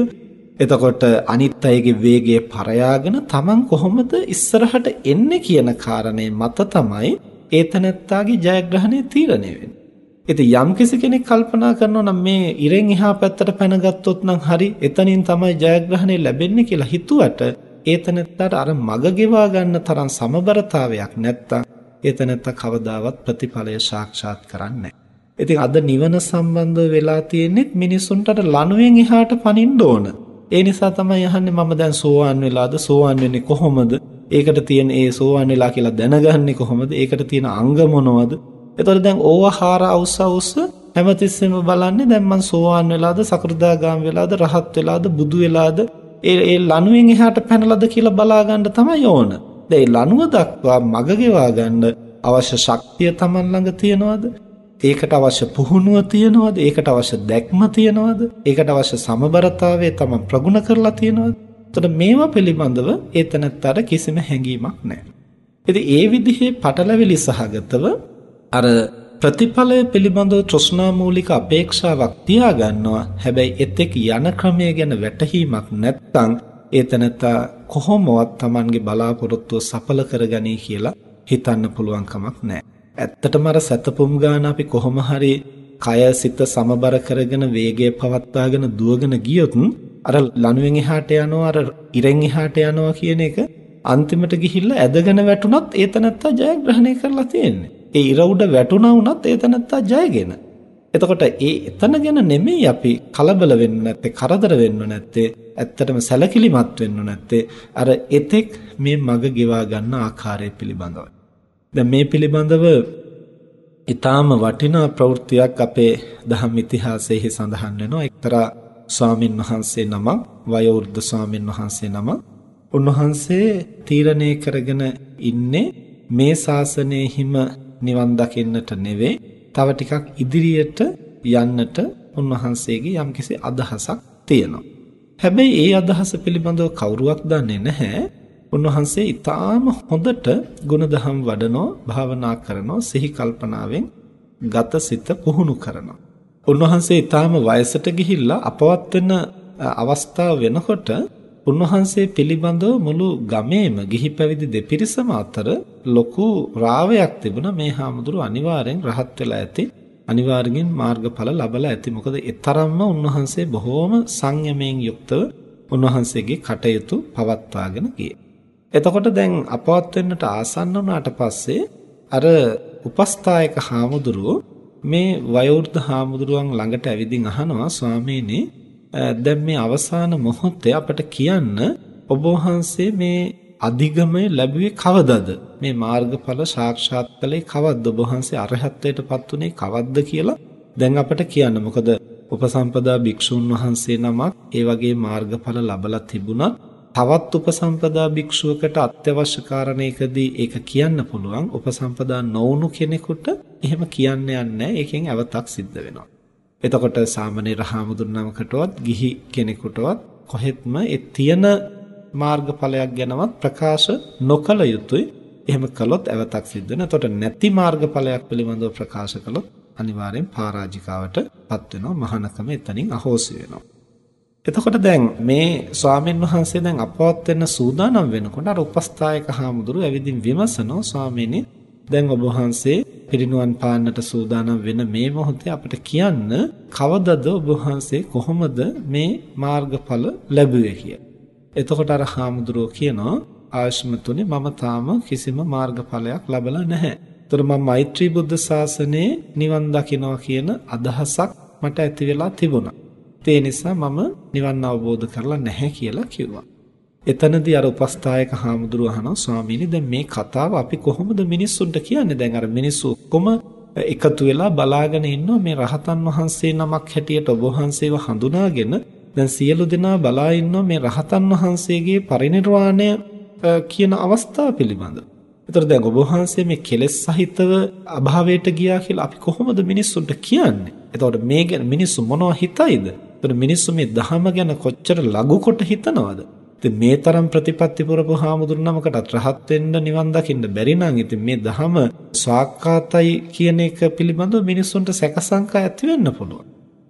එතකොට අනිත් අයගේ වේගය පරයාගෙන තමන් කොහොමද ඉස්සරහට එන්නේ කියන කාරණේ මත තමයි ඒ තනත්තාගේ ජයග්‍රහණය තීරණය වෙන්නේ. ඉතින් යම්කිසි කෙනෙක් කල්පනා කරනවා නම් මේ ඉරෙන් එහා පැත්තට පැනගත්තොත් නම් හරි එතනින් තමයි ජයග්‍රහණය ලැබෙන්නේ කියලා හිතුවට ඒ තනත්තාට අර මග ගෙවා ගන්න තරම් සමබරතාවයක් නැත්තම් ඒ තනත්තා කවදාවත් ප්‍රතිඵලය සාක්ෂාත් කරන්නේ ඉතින් අද නිවන සම්බන්ධව වෙලා තියෙන්නේ මිනිසුන්ට ලණුවෙන් එහාට පනින්න ඕන. ඒ නිසා තමයි අහන්නේ මම දැන් සෝවාන් වෙලාද සෝවාන් වෙන්නේ කොහොමද? ඒකට තියෙන ඒ සෝවන් වෙලා කියලා දැනගන්නේ කොහොමද? ඒකට තියෙන අංග මොනවද? එතකොට දැන් ඕවා හාර අවුස්ස අවුස්ස හැමතිස්සෙම බලන්නේ දැන් මං සෝවාන් වෙලාද සකෘදාගාම වෙලාද රහත් වෙලාද බුදු වෙලාද ඒ ඒ ලණුවෙන් එහාට පැනලාද කියලා බලා ගන්න තමයි ඕන. දැන් ඒ ලණුව දක්වා මග ගෙවා ගන්න අවශ්‍ය ශක්තිය Taman ළඟ තියනවද? ඒකට අවශ්‍ය පුහුණුව තියනවද? ඒකට අවශ්‍ය දැක්ම තියනවද? ඒකට අවශ්‍ය සමබරතාවය Taman ප්‍රගුණ කරලා තියනවද? එතකොට මේවා පිළිබඳව ඒ තැනත්තට කිසිම හැඟීමක් නැහැ. ඉතින් ඒ විදිහේ පටලැවිලි සහගතව අර ප්‍රතිඵලය පිළිබඳව තෘෂ්ණා මූලික අපේක්ෂාවක් තියාගන්නවා. හැබැයි එතෙක් යන ක්‍රමය ගැන වැටහීමක් නැත්නම් ඒ තැනත්තා කොහොමවත් Tamanගේ බලාපොරොත්තුව සඵල කරගනී කියලා හිතන්න පුළුවන් කමක් නැහැ. ඇත්තටම අර සතපුම් ගාන අපි කොහොම හරි කය සිත සමබර කරගෙන වේගය පවත්වාගෙන දුවගෙන ගියොත් අර ලණුවෙන් එහාට යනවා අර ඉරෙන් එහාට යනවා කියන එක අන්තිමට ගිහිල්ලා ඇදගෙන වැටුණත් ඒ තනත්තා ජයග්‍රහණය කරලා තියෙන්නේ. ඒ ඉර උඩ වැටුණා වුණත් ඒ තනත්තා ජයගෙන. එතකොට ඒ එතන ගැන නෙමෙයි අපි කලබල වෙන්න නැත්තේ කරදර වෙන්න නැත්තේ ඇත්තටම සැලකිලිමත් වෙන්න නැත්තේ අර එතෙක් මේ මග ගෙවා ගන්න ආකාරය පිළිබඳව. දැන් මේ පිළිබඳව ඊටාම වටිනා ප්‍රවෘත්තියක් අපේ දහම් ඉතිහාසයේ සඳහන් වෙනවා. එක්තරා ස්වාමින් වහන්සේ නම වයෝවෘද්ධ ස්වාමින් වහන්සේ නම උන්වහන්සේ තීරණය කරගෙන ඉන්නේ මේ ශාසනයේ හිම නිවන් දකින්නට නෙවෙයි තව ටිකක් ඉදිරියට යන්නට උන්වහන්සේගේ යම්කිසි අදහසක් තියෙනවා. හැබැයි ඒ අදහස පිළිබඳව කවුරුවක් දන්නේ නැහැ. උන්වහන්සේ ඊටාම හොඳට ගුණධම් වඩනෝ භාවනා කරනෝ සිහි කල්පනාවෙන් ගතසිත පුහුණු කරනවා. උන්වහන්සේ ඊටාම වයසට ගිහිල්ලා අපවත් වෙන අවස්ථාව වෙනකොට උන්වහන්සේ පිළිබඳව මුළු ගමේම ගිහි පැවිදි දෙපිරිසම අතර ලොකු රාවයක් තිබුණා. මේ හාමුදුරු අනිවාර්යෙන් රහත් වෙලා ඇති. අනිවාර්යෙන් මාර්ගඵල ලබලා ඇති. මොකද ඒ තරම්ම උන්වහන්සේ බොහෝම සංයමයෙන් යුක්තව උන්වහන්සේගේ කටයුතු පවත්වාගෙන ගියේ. එතකොට දැන් අපවත් වෙන්නට ආසන්න වුණාට පස්සේ අර උපස්ථායක හාමුදුරුවෝ මේ වයෝවෘද්ධ හාමුදුරුවන් ළඟට ඇවිදින් අහනවා ස්වාමීනි දැන් මේ අවසාන මොහොතේ අපට කියන්න ඔබ වහන්සේ මේ අධිගමය ලැබුවේ කවදද? මේ මාර්ගඵල සාක්ෂාත් කළේ කවද්ද ඔබ වහන්සේ අරහත්ත්වයටපත් උනේ කවද්ද කියලා? දැන් අපට කියන්න. මොකද උපසම්පදා භික්ෂුන් වහන්සේ නමක් ඒ වගේ මාර්ගඵල ලබලා තිබුණත් තවත් උපසම්පදා භික්ෂුවකට අත්‍යවශ්‍ය කාරණයකදී ඒක කියන්න පුළුවන්. උපසම්පදා නොවුණු කෙනෙකුට එහෙම කියන්න යන්නේ ඒකෙන් අවතක් සිද්ධ වෙනවා. එතකොට සාමණේර හාමුදුරුවනමකටවත් ගිහි කෙනෙකුටවත් කොහෙත්ම ඒ තියෙන මාර්ගඵලයක් ගැනවත් ප්‍රකාශ නොකළ යුතුයි. එහෙම කළොත් අවතක් සිද්ධ වෙනවා. එතකොට නැති මාර්ගඵලයක් පිළිබඳව ප්‍රකාශ කළොත් අනිවාර්යෙන් පරාජිකාවටපත් වෙනවා. මහානකම එතනින් අහෝසි වෙනවා. එතකොට දැන් මේ ස්වාමීන් වහන්සේ දැන් අපවත් වෙන්න සූදානම් වෙනකොට අර උපස්ථායක හාමුදුරු ඇවිදින් විමසනවා ස්වාමීනි දැන් ඔබ වහන්සේ පිරිනුවන් පාන්නට සූදානම් වෙන මේ මොහොතේ අපිට කියන්න කවදද ඔබ වහන්සේ කොහොමද මේ මාර්ගඵල ලැබුවේ කියලා. එතකොට අර හාමුදුරුව කියනවා ආශ්මතුනි මම තාම කිසිම මාර්ගඵලයක් ලබලා නැහැ. ඒතර මම මෛත්‍රී බුද්ධ ශාසනයේ නිවන් දකින්නවා කියන අදහසක් මට ඇති වෙලා තිබුණා. ඒ නිසා මම නිවන් අවබෝධ කරලා නැහැ කියලා කිව්වා. එතනදී අර උපස්ථායක හාමුදුරුව අහනවා ස්වාමීනි දැන් මේ කතාව අපි කොහොමද මිනිස්සුන්ට කියන්නේ? දැන් අර මිනිස්සු ඔක්කොම එකතු වෙලා බලාගෙන ඉන්නවා මේ රහතන් වහන්සේ නමක් හැටියට ඔබ වහන්සේව හඳුනාගෙන දැන් සියලු දෙනා බලා ඉන්නවා මේ රහතන් වහන්සේගේ පරිණිරවාණය කියන අවස්ථාව පිළිබඳව. ඒතර දැන් ඔබ වහන්සේ මේ කෙලෙස් සහිතව අභාවයට ගියා කියලා අපි කොහොමද මිනිස්සුන්ට කියන්නේ? එතකොට මේ ගැන මිනිස්සු මොනව හිතයිද? එතකොට මිනිස්සු මේ ධහම ගැන කොච්චර ලඝු කොට හිතනවද? ඉතින් මේ තරම් ප්‍රතිපත්ති පුරපු හාමුදුරු නමකටත් රහත් වෙන්න නිවන් දකින්න බැරි නම් ඉතින් මේ ධහම ස්වාක්කාතයි කියන එක පිළිබඳව මිනිස්සුන්ට සැකසංකා ඇති වෙන්න පුළුවන්.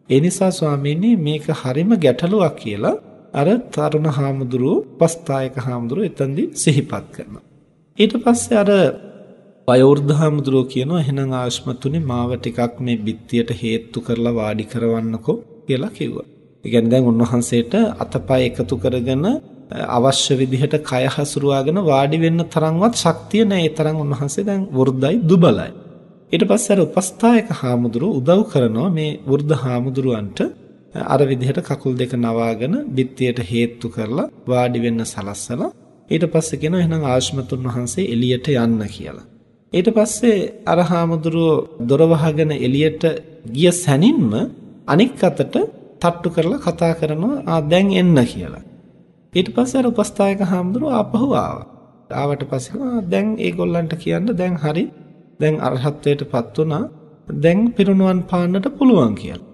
ඒ නිසා ස්වාමීනි මේක හරිම ගැටලුවක් කියලා අර තරුණ හාමුදුරුව, පස්තායක හාමුදුරුව එතෙන්දී සිහිපත් කරනවා. ඊට පස්සේ අර වයෝවෘද්ධ හාමුදුරුව කියනවා එහෙනම් ආශ්මතුනි මාව ටිකක් මේ බිත්තියට හේතු කරලා වාඩි කරවන්නකෝ කියලා කිව්වා. ඒ කියන්නේ දැන් උන්වහන්සේට අතපය එකතු කරගෙන අවශ්‍ය විදිහට කය හසුරුවාගෙන වාඩි වෙන්න තරම්වත් ශක්තිය නැහැ. ඒ තරම් උන්වහන්සේ දැන් වෘද්ධයි දුබලයි. ඊට පස්සේ අර උපස්ථායක හාමුදුරුව උදව් කරනවා මේ වෘද්ධ හාමුදුරුවන්ට අර විදිහට කකුල් දෙක නවාගෙන බිත්තියට හේතු කරලා වාඩි වෙන්න සලස්සලා ඊට පස්සේ කියනවා එහෙනම් ආශ්මතුන් වහන්සේ එළියට යන්න කියලා. ඊට පස්සේ අර හාමුදුරුව දොර වහගෙන එළියට ගිය සැනින්ම අනික් අතට තට්ටු කරලා කතා කරනවා ආ දැන් එන්න කියලා. ඊට පස්සේ අර උපස්ථායක හාමුදුරුව ආපහු ආවා. ආවට පස්සේ දැන් ඒගොල්ලන්ට කියන්න දැන් හරි දැන් අරහත්ත්වයටපත් වුණා. දැන් පිරුණුවන් පාන්නට පුළුවන් කියලා.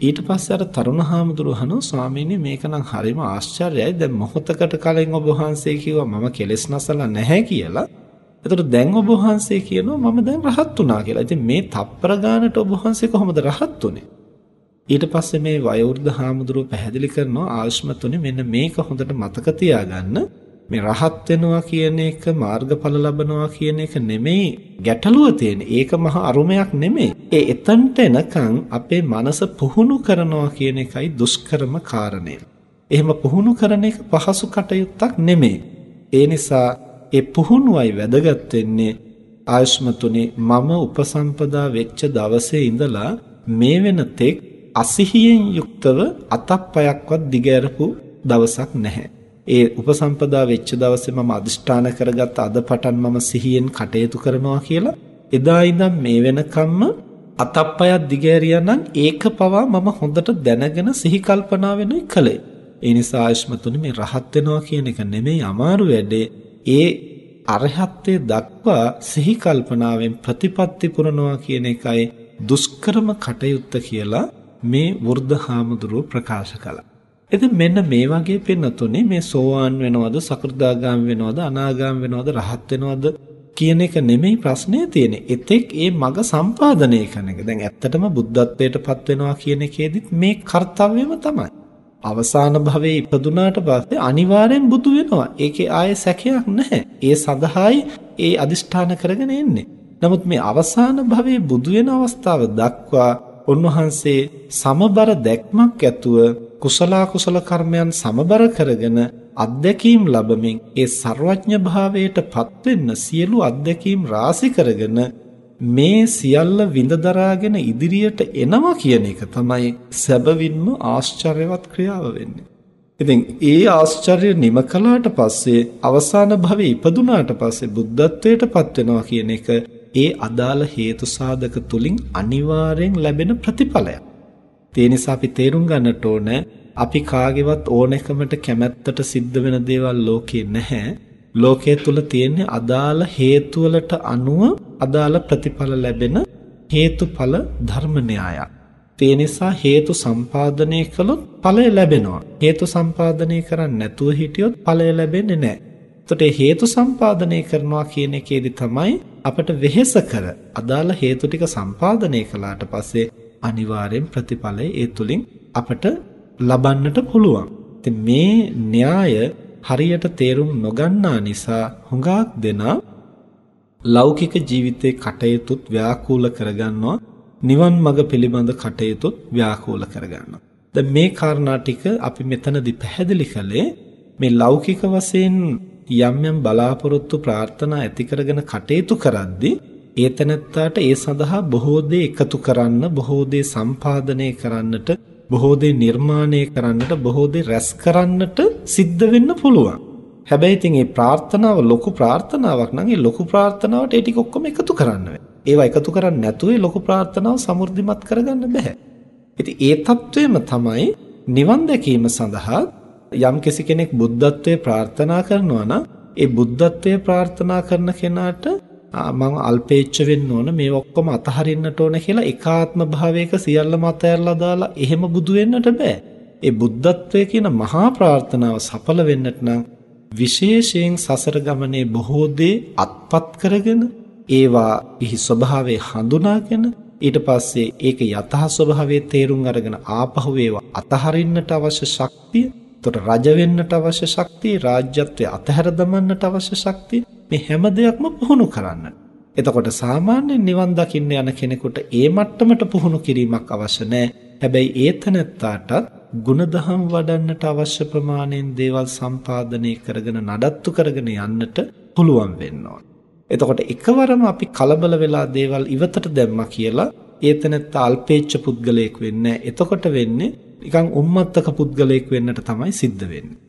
ඊට පස්සේ අර තරුණ හාමුදුරුව අහනවා ස්වාමීනි මේක නම් හරිම ආශ්චර්යයි. දැන් මොහොතකට කලින් ඔබ වහන්සේ කිව්වා මම කෙලෙස් නැසලා නැහැ කියලා. එතකොට දැන් ඔබ වහන්සේ කියනවා මම දැන් රහත් වුණා කියලා. ඉතින් මේ තප්පර ගානට ඔබ වහන්සේ කොහොමද රහත් වුනේ? ඊට පස්සේ මේ වයෝවෘද්ධ හාමුදුරුව පැහැදිලි කරනවා ආශ්මතුනි මෙන්න මේක හොඳට මතක තියාගන්න මේ රහත් වෙනවා කියන එක මාර්ගඵල ලබනවා කියන එක නෙමෙයි ගැටලුව තියෙන්නේ. ඒක මහ අරුමයක් නෙමෙයි. ඒ එතනට එනකන් අපේ මනස පුහුණු කරනවා කියන එකයි දුෂ්කරම කාරණය. එහෙම පුහුණු කරන එක පහසු කටයුත්තක් නෙමෙයි. ඒ නිසා ඒ පුහුණුවයි වැදගත් වෙන්නේ ආයුෂ්මතුනි මම උපසම්පදා වෙච්ච දවසේ ඉඳලා මේ වෙනතෙක් අසිහියෙන් යුක්තව අතප්පයක්වත් දිගෑරපු දවසක් නැහැ. ඒ උපසම්පදා වෙච්ච දවසේ මම අදිෂ්ඨාන කරගත්ත අද පටන් මම සිහියෙන් කටයුතු කරනවා කියලා එදා ඉඳන් මේ වෙනකම්ම අතප්පයක් දිගෑරියා නම් ඒක පවා මම හොඳට දැනගෙන සිහි කල්පනා වෙනුයි කළේ. ඒ නිසා ආයෂ්මතුනි මේ රහත් වෙනවා කියන එක නෙමෙයි අමාරු වැඩේ. ඒ අරහත්ත්වයේ දක්වා සිහි කල්පනාවෙන් ප්‍රතිපත්ති පුරනවා කියන එකයි දුෂ්කරම කටයුත්ත කියලා මේ වෘද්ධහාමුදුරුව ප්‍රකාශ කළා. ඉතින් මෙන්න මේ වගේ පින්නතුනේ මේ සෝවාන් වෙනවද සකෘදාගාමි වෙනවද අනාගාමි වෙනවද රහත් වෙනවද කියන එක නෙමෙයි ප්‍රශ්නේ තියෙන්නේ. එතෙක් ඒ මග සම්පාදනය කරන එක. දැන් ඇත්තටම බුද්ධත්වයට පත් වෙනවා කියන එකේදීත් මේ කාර්යයම තමයි. අවසාන භවයේ ඉපදුනාට පස්සේ අනිවාර්යෙන් බුදු වෙනවා. ඒකේ ආයේ සැකයක් නැහැ. ඒ සඳහායි ඒ අදිෂ්ඨාන කරගෙන එන්නේ. නමුත් මේ අවසාන භවයේ බුදු වෙන අවස්ථාව දක්වා උන්වහන්සේ සමබර දැක්මක් ඇතුව කුසල කුසල කර්මයන් සමබර කරගෙන අත්දැකීම් ලැබමින් ඒ ਸਰවඥ භාවයට පත්වෙන්න සියලු අත්දැකීම් රාශි කරගෙන මේ සියල්ල විඳ දරාගෙන ඉදිරියට එනවා කියන එක තමයි සැබවින්ම ආශ්චර්යවත් ක්‍රියාව වෙන්නේ. ඉතින් ඒ ආශ්චර්ය නිම කළාට පස්සේ අවසාන භවයේ ඉපදුනාට පස්සේ බුද්ධත්වයට පත් වෙනවා කියන එක ඒ අදාළ හේතු සාධක තුලින් අනිවාර්යෙන් ලැබෙන ප්‍රතිඵලයක්. ඒ නිසා අපි තේරුම් ගන්නට ඕන අපි කාගේවත් ඕනෑකමට කැමැත්තට සිද්ධ වෙන දේවල් ලෝකේ නැහැ. ලෝකයේ තුල තියෙන අදාළ හේතු වලට අනුව අදාළ ප්‍රතිඵල ලැබෙන හේතුඵල ධර්ම න්‍යායක්. ඒ නිසා හේතු සම්පාදනය කළොත් ඵලය ලැබෙනවා. හේතු සම්පාදනය කරන්නේ නැතුව හිටියොත් ඵලය ලැබෙන්නේ නැහැ. එතකොට හේතු සම්පාදනය කරනවා කියන එකේදී තමයි අපට වෙහෙස කර අදාළ හේතු ටික සම්පාදනය කළාට පස්සේ අනිවාර්යෙන් ප්‍රතිඵලය ඒ තුලින් අපට ලබන්නට පුළුවන්. ඉතින් මේ න්‍යාය හරියට තේරුම් නොගන්නා නිසා හුඟක් දෙනා ලෞකික ජීවිතේ කටයුතුත් ව්‍යාකූල කරගන්නවා නිවන් මඟ පිළිබඳ කටයුතුත් ව්‍යාකූල කරගන්නවා. දැන් මේ කාරණා ටික අපි මෙතනදී පැහැදිලි කළේ මේ ලෞකික වශයෙන් යම් යම් බලාපොරොත්තු ප්‍රාර්ථනා ඇති කරගෙන කටයුතු කරද්දී ඒ තැනැත්තාට ඒ සඳහා බොහෝ දේ එකතු කරන්න බොහෝ දේ සම්පාදනය කරන්නට බොහෝ දේ නිර්මාණය කරන්නට බොහෝ දේ රැස් කරන්නට සිද්ධ වෙන්න පුළුවන්. හැබැයි ඉතින් මේ ප්‍රාර්ථනාව ලොකු ප්‍රාර්ථනාවක් නම් ඒ ලොකු ප්‍රාර්ථනාවට ඒ ටික ඔක්කොම එකතු කරන්න වෙනවා. ඒවා එකතු කරන්නේ නැතුව ලොකු ප්‍රාර්ථනාව සමෘද්ධිමත් කරගන්න බෑ. ඉතින් ඒ తත්වයම තමයි නිවන් දැකීම සඳහා යම් කෙනෙක් බුද්ධත්වයේ ප්‍රාර්ථනා කරනවා නම් ඒ බුද්ධත්වයේ ප්‍රාර්ථනා කරන කෙනාට මම අල්පේච්ච වෙන්න ඕන මේ ඔක්කොම අතහරින්නට ඕන කියලා ඒකාත්ම භාවයක සියල්ලම අතහැරලා දාලා එහෙම බුදු වෙන්නට බෑ. ඒ බුද්ධත්වයේ කියන මහා ප්‍රාර්ථනාව සඵල වෙන්නට නම් විශේෂයෙන් සසර ගමනේ බොහෝ දේ අත්පත් කරගෙන ඒවා ඉහි ස්වභාවය හඳුනාගෙන ඊට පස්සේ ඒක යථා ස්වභාවයේ තේරුම් අරගෙන ආපහු ඒවා අතහරින්නට අවශ්‍ය ශක්තිය, එතකොට රජ වෙන්නට අවශ්‍ය ශක්තිය, රාජ්‍යත්වය අතහැර දමන්නට අවශ්‍ය ශක්තිය මේ හැම දෙයක්ම පුහුණු කරන්න. එතකොට සාමාන්‍ය නිවන් දකින්න යන කෙනෙකුට ඒ මට්ටමට පුහුණු කිරීමක් අවශ්‍ය නැහැ. හැබැයි ඒතනත්තාටත් ಗುಣදහම් වඩන්නට අවශ්‍ය ප්‍රමාණයෙන් දේවල් සම්පාදනය කරගෙන නඩත්තු කරගෙන යන්නට පුළුවන් වෙන්න එතකොට එකවරම අපි කලබල වෙලා දේවල් ඉවතට දැම්මා කියලා ඒතනත්ත අල්පේච්ඡ පුද්ගලයෙක් වෙන්නේ එතකොට වෙන්නේ නිකන් උම්මත්තක පුද්ගලයෙක් වෙන්නට තමයි සිද්ධ වෙන්නේ.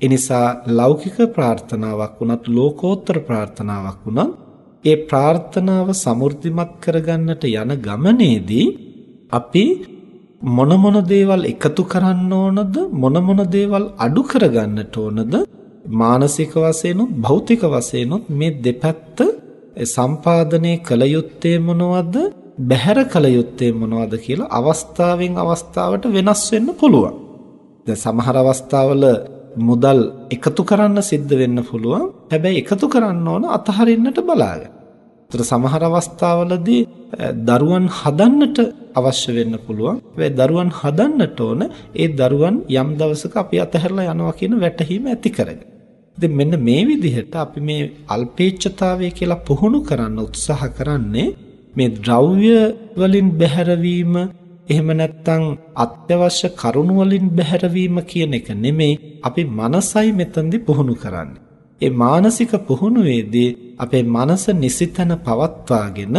එනිසා ලෞකික ප්‍රාර්ථනාවක් වුණත් ලෝකෝත්තර ප්‍රාර්ථනාවක් වුණත් ඒ ප්‍රාර්ථනාව සමෘද්ධිමත් කරගන්නට යන ගමනේදී අපි මොන මොන දේවල් එකතු කරන්න ඕනද මොන මොන දේවල් අඩු කරගන්නට ඕනද මානසික වශයෙන්ුත් භෞතික වශයෙන්ුත් මේ දෙපැත්ත සම්පාදනය කළ යුත්තේ මොනවද බැහැර කළ යුත්තේ මොනවද කියලා අවස්ථාවෙන් අවස්ථාවට වෙනස් වෙන්න පුළුවන්. දැන් සමහර අවස්ථාවල මුදල් එකතු කරන්න සිද්ධ වෙන්න පුළුවන්. හැබැයි එකතු කරන්න ඕන අතහරින්නට බලාගෙන. ඒතර සමහර අවස්ථාවලදී දරුවන් හදන්නට අවශ්‍ය වෙන්න පුළුවන්. හැබැයි දරුවන් හදන්නට ඕන ඒ දරුවන් යම් දවසක අපි අතහැරලා යනවා කියන වැටහීම ඇති කරගෙන. ඉතින් මෙන්න මේ විදිහට අපි මේ අල්පේච්ඡතාවය කියලා පුහුණු කරන්න උත්සාහ කරන්නේ මේ ද්‍රව්‍ය වලින් බැහැරවීම එහෙම නැත්නම් අත්‍යවශ්‍ය කරුණු වලින් බැහැරවීම කියන එක නෙමෙයි අපි මනසයි මෙතනදී පුහුණු කරන්නේ. ඒ මානසික පුහුණුවේදී අපේ මනස නිසිතන පවත්වාගෙන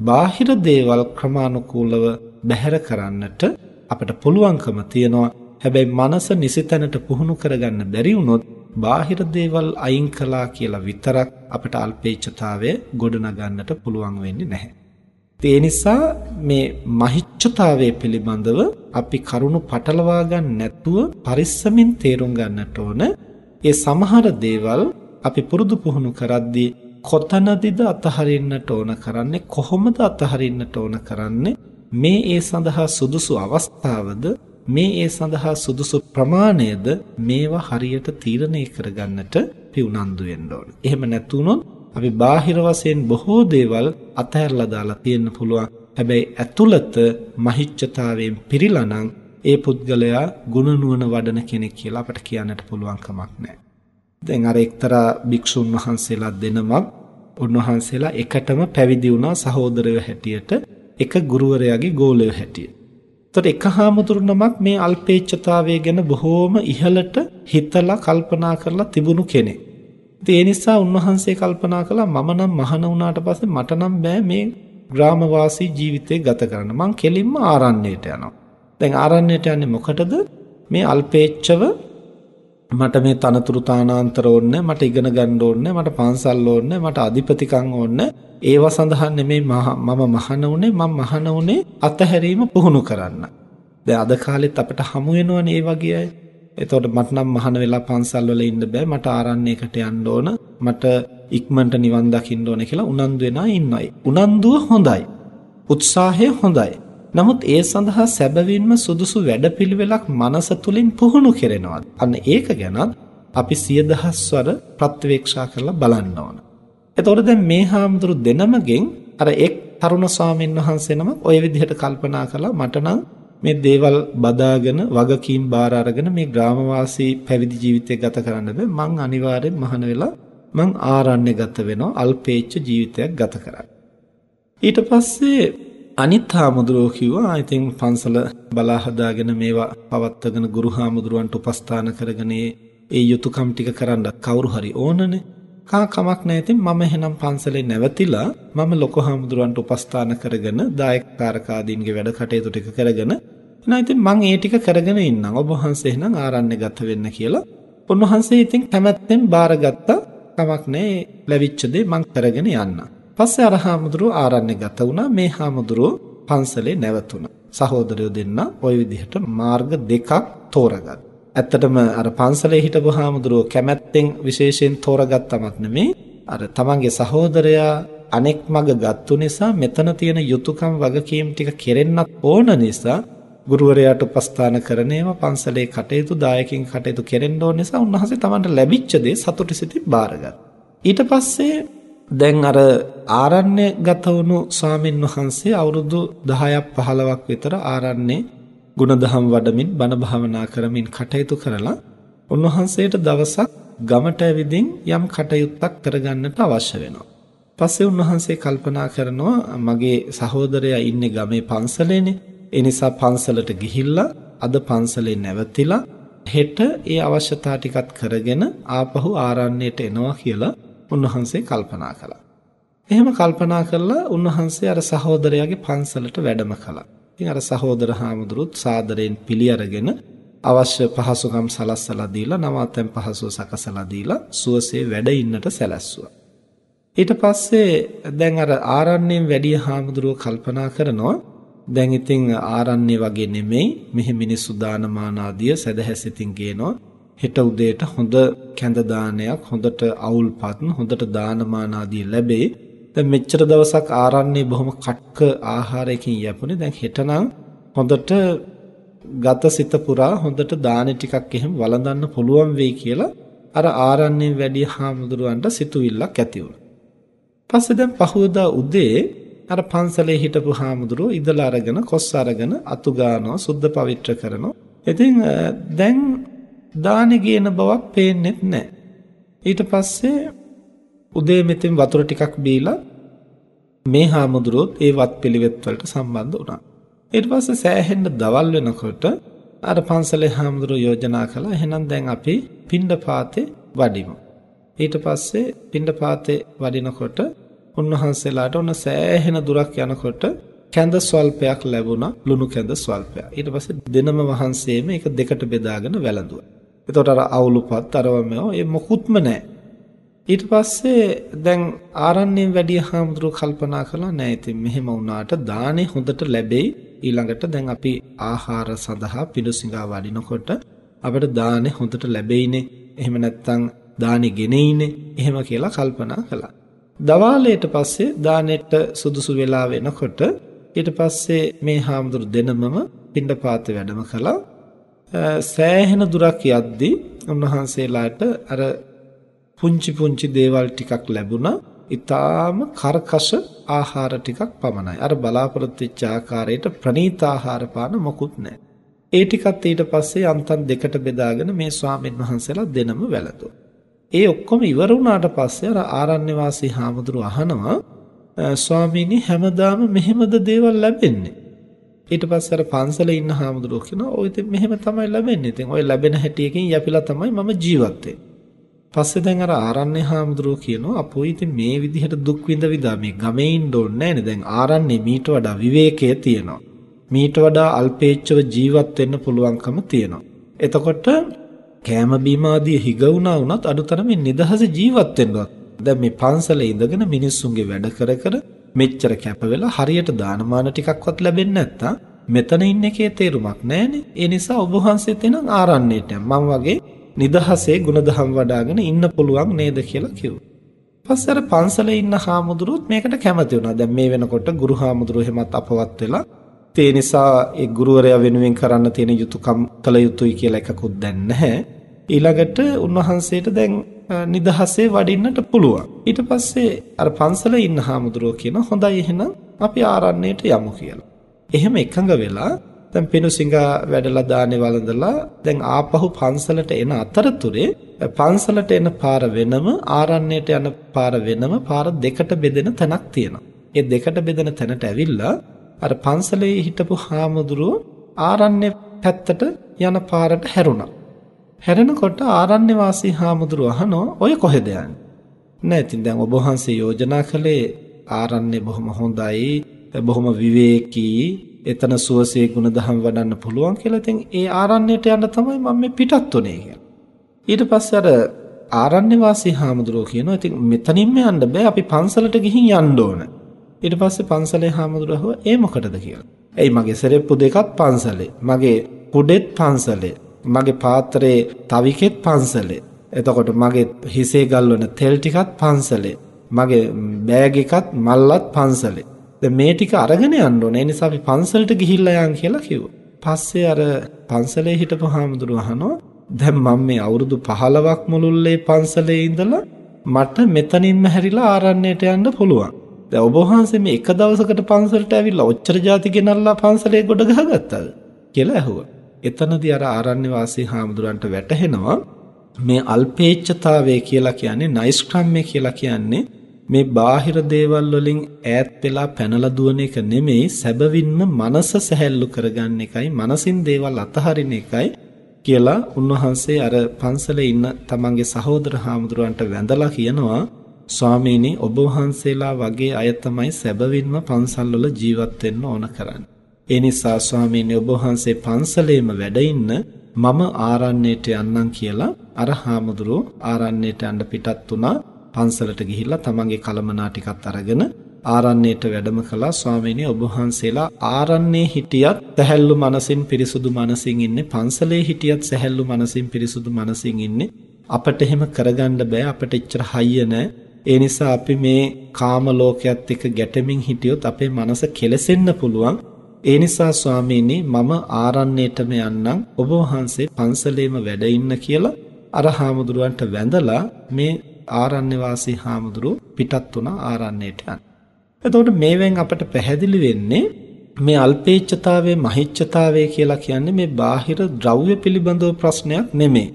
බාහිර දේවල් ක්‍රමානුකූලව බැහැර කරන්නට අපට පුළුවන්කම තියෙනවා. හැබැයි මනස නිසිතනට පුහුණු කරගන්න බැරි වුණොත් බාහිර දේවල් අයින් කළා කියලා විතරක් අපට අල්පේච්ඡතාවය ගොඩනගන්නට පුළුවන් වෙන්නේ නැහැ. ඒ නිසා මේ මහිච්ඡතාවය පිළිබඳව අපි කරුණු පටලවා ගන්න නැතුව පරිස්සමින් තේරුම් ගන්නට ඕන. ඒ සමහර දේවල් අපි පුරුදු පුහුණු කරද්දී කොතනදීද අතහරින්නට ඕන කරන්නේ කොහොමද අතහරින්නට ඕන කරන්නේ මේ ඒ සඳහා සුදුසු අවස්ථාවද මේ ඒ සඳහා සුදුසු ප්‍රමාණයද මේවා හරියට තීරණය කරගන්නට අපි උනන්දු වෙන්න ඕන. එහෙම නැතුනොත් අපි බාහිර වශයෙන් බොහෝ දේවල් අතහැරලා දාලා තියෙන්න පුළුවන්. හැබැයි ඇතුළත මහිච්ඡතාවයෙන් පිරීලා නම් ඒ පුද්ගලයා ගුණ නුවණ වඩන කෙනෙක් කියලා අපට කියන්නට පුළුවන් කමක් නැහැ. දැන් අර එක්තරා භික්ෂුන් වහන්සේලා දෙනමක් උන්වහන්සේලා එකටම පැවිදි වුණා සහෝදරයෝ හැටියට එක ගුරුවරයාගේ ගෝලයෝ හැටියට. එතකොට එක හාමුදුරු නමක් මේ අල්පේච්ඡතාවය ගැන බොහෝම ඉහළට හිතලා කල්පනා කරලා තිබුණු කෙනෙක්. ඉතින් ඒ නිසා උන්වහන්සේ කල්පනා කළා මම නම් මහාන වුණාට පස්සේ මට නම් බෑ මේ ග්‍රාමවාසී ජීවිතේ ගත කරන්න. මං කෙලින්ම ආරණ්‍යයට යනවා. දැන් ආරණ්‍යයට යන්නේ මොකටද? මේ අල්පේච්ඡව මට මේ තනතුරු තානාන්තර ඕනේ මට ඉගෙන ගන්න ඕනේ මට පන්සල් ඕනේ මට අධිපතිකම් ඕනේ ඒව සඳහා නෙමෙයි මම මහාන උනේ මම මහාන උනේ අතහැරීම පුහුණු කරන්න. දැන් අද කාලෙත් අපිට හමු වෙනවනේ ඒ වගේ අය. එතකොට මට නම් මහාන වෙලා පන්සල් වල ඉන්න බෑ මට ආරණ්‍යයකට යන්න ඕන මට ඉක්මනට නිවන් දකින්න ඕන කියලා උනන්දු වෙනා ඉන්නයි. උනන්දුව හොඳයි. උත්සාහය හොඳයි. නමුත් ඒ සඳහා සැබවින්ම සුදුසු වැඩපිළිවෙලක් මනස තුලින් පුහුණු කෙරෙනවා. අන්න ඒක ගැනත් අපි සිය දහස්වර ප්‍රත්‍යවේක්ෂා කරලා බලන්න ඕන. එතකොට දැන් මේ හාමුදුරු දෙනමගෙන් අර එක් තරුණ ස්වාමීන් වහන්සේ නමක් ওই විදිහට කල්පනා කළා මට නම් මේ දේවල් බදාගෙන වගකීම් බාර අරගෙන මේ ග්‍රාමවාසී පැවිදි ජීවිතය ගත කරන්න බෑ මං අනිවාර්යෙන් මහාන වෙලා මං ආරණ්‍ය ගත වෙනවා අල්පේච්ඡ ජීවිතයක් ගත කරන්න. ඊට පස්සේ අනිත් හාමුදුරුවෝ කිව්වා ඉතින් පන්සල බලා හදාගෙන මේවා පවත්වගෙන ගුරු හාමුදුරුවන්ට උපස්ථාන කරගෙන ඒ යුතුයකම් ටික කරන්න කවුරු හරි ඕනනේ. කා කමක් නැහැ ඉතින් මම එහෙනම් පන්සලේ නැවතිලා මම ලොකු හාමුදුරුවන්ට උපස්ථාන කරගෙන දායකකාරකාදීන්ගේ වැඩ කටයුතු ටික කරගෙන එහෙනම් ඉතින් මං ඒ ටික කරගෙන ඉන්නම්. ඔබ වහන්සේ එහෙනම් ආරණ්‍ය ගත වෙන්න කියලා. උන්වහන්සේ ඉතින් කැමැත්තෙන් බාරගත්තා. කමක් නැහැ ලැබිච්ච දේ මං කරගෙන යන්නම්. පස්සේ අර හාමුදුරුව ආරණ්‍ය ගත වුණා. මේ හාමුදුරුව පන්සලේ නැවතුණා. සහෝදරයෝ දෙන්න ওই විදිහට මාර්ග දෙකක් තෝරගත්තා. ඇත්තටම අර පන්සලේ හිටපු හාමුදුරුව කැමැත්තෙන් විශේෂයෙන් තෝරගත්තමත් නෙමෙයි. අර තමන්ගේ සහෝදරයා අනෙක් මග ගත්තු නිසා මෙතන තියෙන යුතුයකම් වගකීම් ටික කෙරෙන්නත් ඕන නිසා ගුරුවරයාට උපස්ථාන කරන ඒවා පන්සලේ කටයුතු දායකින් කටයුතු කෙරෙන්න ඕන නිසා උන්වහන්සේ තමන්ට ලැබිච්ච දේ සතුටු සිතින් බාරගත්තා. ඊට පස්සේ දැන් අර ආරණ්‍ය ගත වුණු ස්වාමින් වහන්සේ අවුරුදු 10ක් 15ක් විතර ආරණ්‍යේ ගුණධම් වඩමින් බණ භාවනා කරමින් කටයුතු කරලා උන්වහන්සේට දවසක් ගමට ඇවිදින් යම් කටයුත්තක් කරගන්නට අවශ්‍ය වෙනවා. පස්සේ උන්වහන්සේ කල්පනා කරනවා මගේ සහෝදරයා ඉන්නේ ගමේ පන්සලේනේ. ඒ නිසා පන්සලට ගිහිල්ලා අද පන්සලේ නැවතිලා හෙට ඒ අවශ්‍යතා ටිකත් කරගෙන ආපහු ආරණ්‍යයට එනවා කියලා උන්වහන්සේ කල්පනා කළා. එහෙම කල්පනා කරලා උන්වහන්සේ අර සහෝදරයාගේ පන්සලට වැඩම කළා. ඉතින් අර සහෝදර හාමුදුරුත් සාදරයෙන් පිළි අරගෙන අවශ්‍ය පහසුකම් සලස්සලා දීලා නවාතැන් පහසුව සකසලා දීලා සුවසේ වැඩ ඉන්නට සැලැස්සුවා. ඊට පස්සේ දැන් අර ආරණ්‍යයෙන් වැඩි හාමුදුරුව කල්පනා කරනවා දැන් ඉතින් ආරණ්‍ය වගේ නෙමෙයි මෙහි මිනිස්සු දානමාන ආදිය සදහැසිතින් ගේනවා හෙට උදේට හොඳ කැඳ දානයක් හොඳට අවුල්පත් හොඳට දානමාන ආදී ලැබේ. දැන් මෙච්චර දවසක් ආරන්නේ බොහොම කට්ක ආහාරයකින් යපුනේ. දැන් හෙටනම් හොඳට ගතසිත පුරා හොඳට දාන ටිකක් එහෙම වළඳන්න පුළුවන් වෙයි කියලා අර ආරණ්‍යයෙන් වැඩි හාමුදුරුවන්ට සිතුවිල්ලක් ඇති වුණා. පස්සේ දැන් පහවදා උදේ අර පන්සලේ හිටපු හාමුදුරුවෝ ඉදලා අරගෙන කොස් අරගෙන අතු ගානවා සුද්ධ පවිත්‍ර කරනවා. ඉතින් දැන් දානෙ ගේන බවක් පේන්නෙත් නැහැ. ඊට පස්සේ උදේ මෙතෙන් වතුර ටිකක් බීලා මේ හාමුදුරුවොත් ඒ වත් පිළිවෙත් වලට සම්බන්ධ වුණා. ඊට පස්සේ සෑහෙන්න දවල් වෙනකොට අර පන්සලේ හාමුදුරුවෝ යෝජනා කළා එහෙනම් දැන් අපි පිණ්ඩපාතේ වඩිමු. ඊට පස්සේ පිණ්ඩපාතේ වඩිනකොට උන්වහන්සේලාට ඔන්න සෑහෙන දුරක් යනකොට කැඳ ස්වල්පයක් ලැබුණා ලුණු කැඳ ස්වල්පයක්. ඊට පස්සේ දෙනම වහන්සේම ඒක දෙකට බෙදාගෙන වැළඳුවා. එතකොට අර අවුලුපත් අරවම ඒ මොකුත්ම නැහැ. ඊට පස්සේ දැන් ආරණ්‍යයෙන් වැඩි හාමුදුරුව කල්පනා කළා නෑ ඉතින් මෙහෙම වුණාට දානේ හොඳට ලැබෙයි ඊළඟට දැන් අපි ආහාර සඳහා පිඬුසිඟා වඩිනකොට අපිට දානේ හොඳට ලැබෙයිනේ එහෙම නැත්නම් දානි ගෙනෙයිනේ එහෙම කියලා කල්පනා කළා. දවාලයට පස්සේ දානෙට සුදුසු වෙලා වෙනකොට ඊට පස්සේ මේ හාමුදුරු දෙනමම පින්ඩපාත වැඩම කළා. සෑහෙන දුරක් යද්දී උන්වහන්සේලාට අර පුංචි පුංචි දේවල් ටිකක් ලැබුණා. ඊටාම කරකශ ආහාර ටිකක් පමණයි. අර බලාපොරොත්තු වෙච්ච ආකාරයට ප්‍රණීත ආහාර පාන මොකුත් නැහැ. ඒ ටිකත් ඊට පස්සේ අන්තම් දෙකට බෙදාගෙන මේ ස්වාමීන් වහන්සේලා දෙනම වැළඳුවා. ඒ ඔක්කොම ඉවර වුණාට පස්සේ අර ආරණ්‍ය වාසී හාමුදුරු අහනවා ස්වාමීනි හැමදාම මෙහෙමද දේවල් ලැබෙන්නේ? ඊට පස්සේ අර පන්සලේ ඉන්න හාමුදුරුවෝ කියනවා ඔය ඉතින් මෙහෙම තමයි ලැබෙන්නේ. ඉතින් ඔය ලැබෙන හැටියකින් යපිලා තමයි මම ජීවත් වෙන්නේ. පස්සේ දැන් අර ආරණ්‍ය හාමුදුරුවෝ කියනවා අපෝ ඉතින් මේ විදිහට දුක් විඳ විඳා මේ ගමේ ඉන්න ඕනේ නෑනේ. දැන් ආරණ්‍ය මීට වඩා විවේකයේ තියෙනවා. මීට වඩා අල්පේච්ඡව ජීවත් වෙන්න පුළුවන්කම තියෙනවා. එතකොට කෑම බීම ආදී හිගවුණා වුණත් අඩුතරමින් නිදහස ජීවත් වෙන්නවත්. දැන් මේ පන්සලේ ඉඳගෙන මිනිස්සුන්ගේ වැඩ කර කර මෙච්චර කැප වෙලා හරියට දානමාන ටිකක්වත් ලැබෙන්නේ නැත්තම් මෙතන ඉන්න එකේ තේරුමක් නැහැනේ. ඒ නිසා ඔබ වහන්සේත් එනං ආරණ්‍යයට මම වගේ නිදහසේ ಗುಣධම් වඩාගෙන ඉන්න පුළුවන් නේද කියලා කිව්වා. පස්සේ අර පන්සලේ ඉන්න හාමුදුරුවොත් මේකට කැමති වුණා. දැන් මේ වෙනකොට ගුරු හාමුදුරුවෝ හැමත් අපවත් වෙලා ඒ නිසා ඒ ගුරුවරයා වෙනුවෙන් කරන්න තියෙන යුතුයකම් කළ යුතුයි කියලා එකකුත් දැන් නැහැ. ඊළඟට උන්වහන්සේට දැන් නිදහසේ වඩින්නට පුළුවන්. ඊට පස්සේ අර පන්සලේ ඉන්න හාමුදුරුවෝ කියන හොඳයි එහෙනම් අපි ආරණ්‍යයට යමු කියලා. එහෙම එකඟ වෙලා දැන් පිනුසිඟා වැඩලා දානේ වළඳලා දැන් ආපහු පන්සලට එන අතරතුරේ පන්සලට එන පාර වෙනම ආරණ්‍යයට යන පාර වෙනම පාර දෙකට බෙදෙන තැනක් තියෙනවා. ඒ දෙකට බෙදෙන තැනට ඇවිල්ලා අර පන්සලේ හිටපු හාමුදුරුවෝ ආරණ්‍ය පැත්තට යන පාරට හැරුණා. හැරෙනකොට ආරණ්‍ය වාසී හාමුදුරුවෝ අහනවා ඔය කොහෙද යන්නේ? නෑ ඉතින් දැන් ඔබ වහන්සේ යෝජනා කළේ ආරණ්‍ය බොහොම හොඳයි, බොහොම විවේකී, එතන සුවසේ ගුණධම් වඩන්න පුළුවන් කියලා. ඉතින් ඒ ආරණ්‍යයට යන්න තමයි මම මේ පිටත් උනේ කියලා. ඊට පස්සේ අර ආරණ්‍ය වාසී හාමුදුරුවෝ කියනවා ඉතින් මෙතනින්ම යන්න බෑ අපි පන්සලට ගිහින් යන්න ඕන. ඊට පස්සේ පන්සලේ හාමුදුරුවෝ ඒ මොකටද කියලා. එයි මගේ සෙරෙප්පු දෙකත් පන්සලේ. මගේ කුඩෙත් පන්සලේ. මගේ පාත්‍රයේ තවිකෙත් පන්සලේ. එතකොට මගේ හිසේ ගල්වන තෙල් ටිකත් පන්සලේ. මගේ බෑග් එකත් මල්ලත් පන්සලේ. දැන් මේ ටික අරගෙන යන්න ඕනේ. ඒ නිසා අපි පන්සලට ගිහිල්ලා යන් කියලා කිව්වා. පස්සේ අර පන්සලේ හිටපු හාමුදුරුවෝ අහනවා දැන් මම මේ අවුරුදු 15ක් මුළුල්ලේ පන්සලේ ඉඳලා මට මෙතනින්ම හැරිලා ආරණ්‍යයට යන්න පුළුවන්. දැන් ඔබ වහන්සේ මේ එක දවසකට පන්සලට ඇවිල්ලා ඔච්චර જાති ගෙනල්ලා පන්සලේ ගොඩ ගහගත්තද කියලා ඇහුවා. එතනදී අර ආරණ්‍ය වාසී හාමුදුරන්ට වැටහෙනවා මේ අල්පේච්ඡතාවය කියලා කියන්නේ නයිස්ක්‍රම්‍ය කියලා කියන්නේ මේ බාහිර දේවල් වලින් ඈත් වෙලා පැනලා දුවන එක නෙමෙයි සැබවින්ම මනස සැහැල්ලු කරගන්න එකයි මනසින් දේවල් අතහරින එකයි කියලා උන්වහන්සේ අර පන්සලේ ඉන්න තමන්ගේ සහෝදර හාමුදුරුවන්ට වැඳලා කියනවා ස්වාමීනි ඔබ වහන්සේලා වගේ අය තමයි සැබවින්ම පන්සල් වල ජීවත් වෙන්න ඕන කරන්නේ. ඒ නිසා ස්වාමීනි ඔබ වහන්සේ පන්සලේම වැඩ ඉන්න මම ආරණ්‍යයට යන්නම් කියලා අර හාමුදුරුවෝ ආරණ්‍යයට යන්න පිටත් වුණා. පන්සලට ගිහිල්ලා තමන්ගේ කලමනා ටිකත් අරගෙන ආරණ්‍යයට වැඩම කළා. ස්වාමීනි ඔබ වහන්සේලා ආරණ්‍යයේ හිටියත් සැහැල්ලු මනසින් පිරිසුදු මනසින් ඉන්නේ. පන්සලේ හිටියත් සැහැල්ලු මනසින් පිරිසුදු මනසින් ඉන්නේ. අපට එහෙම කරගන්න බෑ. අපට එච්චර හයිය නැහැ ඒ නිසා අපි මේ කාම ලෝකයක් එක්ක ගැටෙමින් හිටියොත් අපේ මනස කෙලසෙන්න පුළුවන්. ඒ නිසා ස්වාමීනි මම ආරණ්‍යයටම යන්නම් ඔබ වහන්සේ පන්සලේම වැඩ ඉන්න කියලා අර හාමුදුරුවන්ට වැඳලා මේ ආරණ්‍ය වාසී හාමුදුරුව පිටත් වුණා ආරණ්‍යයට යන්න. එතකොට මේවෙන් අපට පැහැදිලි වෙන්නේ මේ අල්පේච්ඡතාවයේ මහිච්ඡතාවය කියලා කියන්නේ මේ බාහිර ද්‍රව්‍ය පිළිබඳව ප්‍රශ්නයක් නෙමෙයි.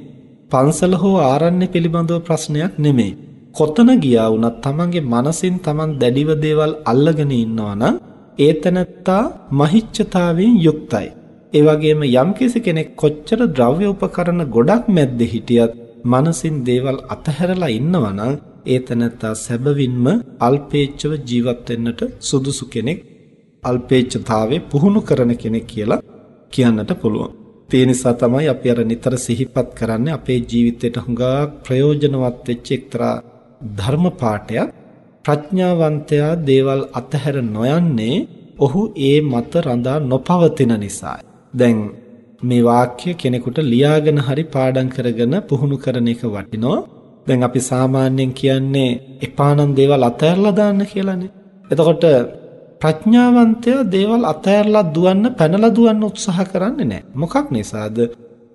පන්සල හෝ ආරණ්‍ය පිළිබඳව ප්‍රශ්නයක් නෙමෙයි. කොතන ගියා වුණත් තමන්ගේ මනසින් තමන් දැඩිව දේවල් අල්ලගෙන ඉන්නවා නම් ඒ තනත්තා මහිච්ඡතාවයෙන් යුක්තයි. ඒ වගේම යම්කිසි කෙනෙක් කොච්චර ද්‍රව්‍ය උපකරණ ගොඩක් මැද්දේ හිටියත් මනසින් දේවල් අතහැරලා ඉන්නවා නම් ඒ තනත්තා සැබවින්ම අල්පේච්ඡව ජීවත් වෙන්නට සුදුසු කෙනෙක් අල්පේච්ඡතාවේ පුහුණු කරන කෙනෙක් කියලා කියන්නට පුළුවන්. ඒ නිසා තමයි අපි අර නිතර සිහිපත් කරන්නේ අපේ ජීවිතයට හුඟක් ප්‍රයෝජනවත් වෙච්ච එක්තරා ධර්ම පාඨයක් ප්‍රඥාවන්තයා දේවල් අතහැර නොයන්නේ ඔහු ඒ මත රඳා නොපවතින නිසායි. දැන් මේ වාක්‍ය කෙනෙකුට ලියාගෙන හරි පාඩම් කරගෙන පුහුණු කරන එක වටිනවා. දැන් අපි සාමාන්‍යයෙන් කියන්නේ එපානම් දේවල් අතහැරලා දාන්න කියලානේ. එතකොට ප්‍රඥාවන්තයා දේවල් අතහැරලා දුවන්න පැනලා දුවන්න උත්සාහ කරන්නේ නැහැ. මොකක් නිසාද?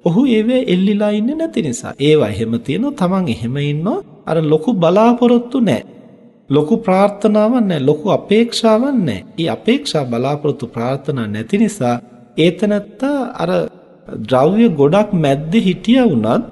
ඔහු ඒවේ එල්ලිලා ඉන්නේ නැති නිසා. ඒවා එහෙම තියෙනවා. Taman එහෙම ඉන්නවා. අර ලොකු බලාපොරොත්තු නැහැ. ලොකු ප්‍රාර්ථනාවක් නැහැ. ලොකු අපේක්ෂාවක් නැහැ. ඒ අපේක්ෂා බලාපොරොත්තු ප්‍රාර්ථනා නැති නිසා ඒතනත්තා අර ද්‍රව්‍ය ගොඩක් මැද්දේ හිටියා වුණත්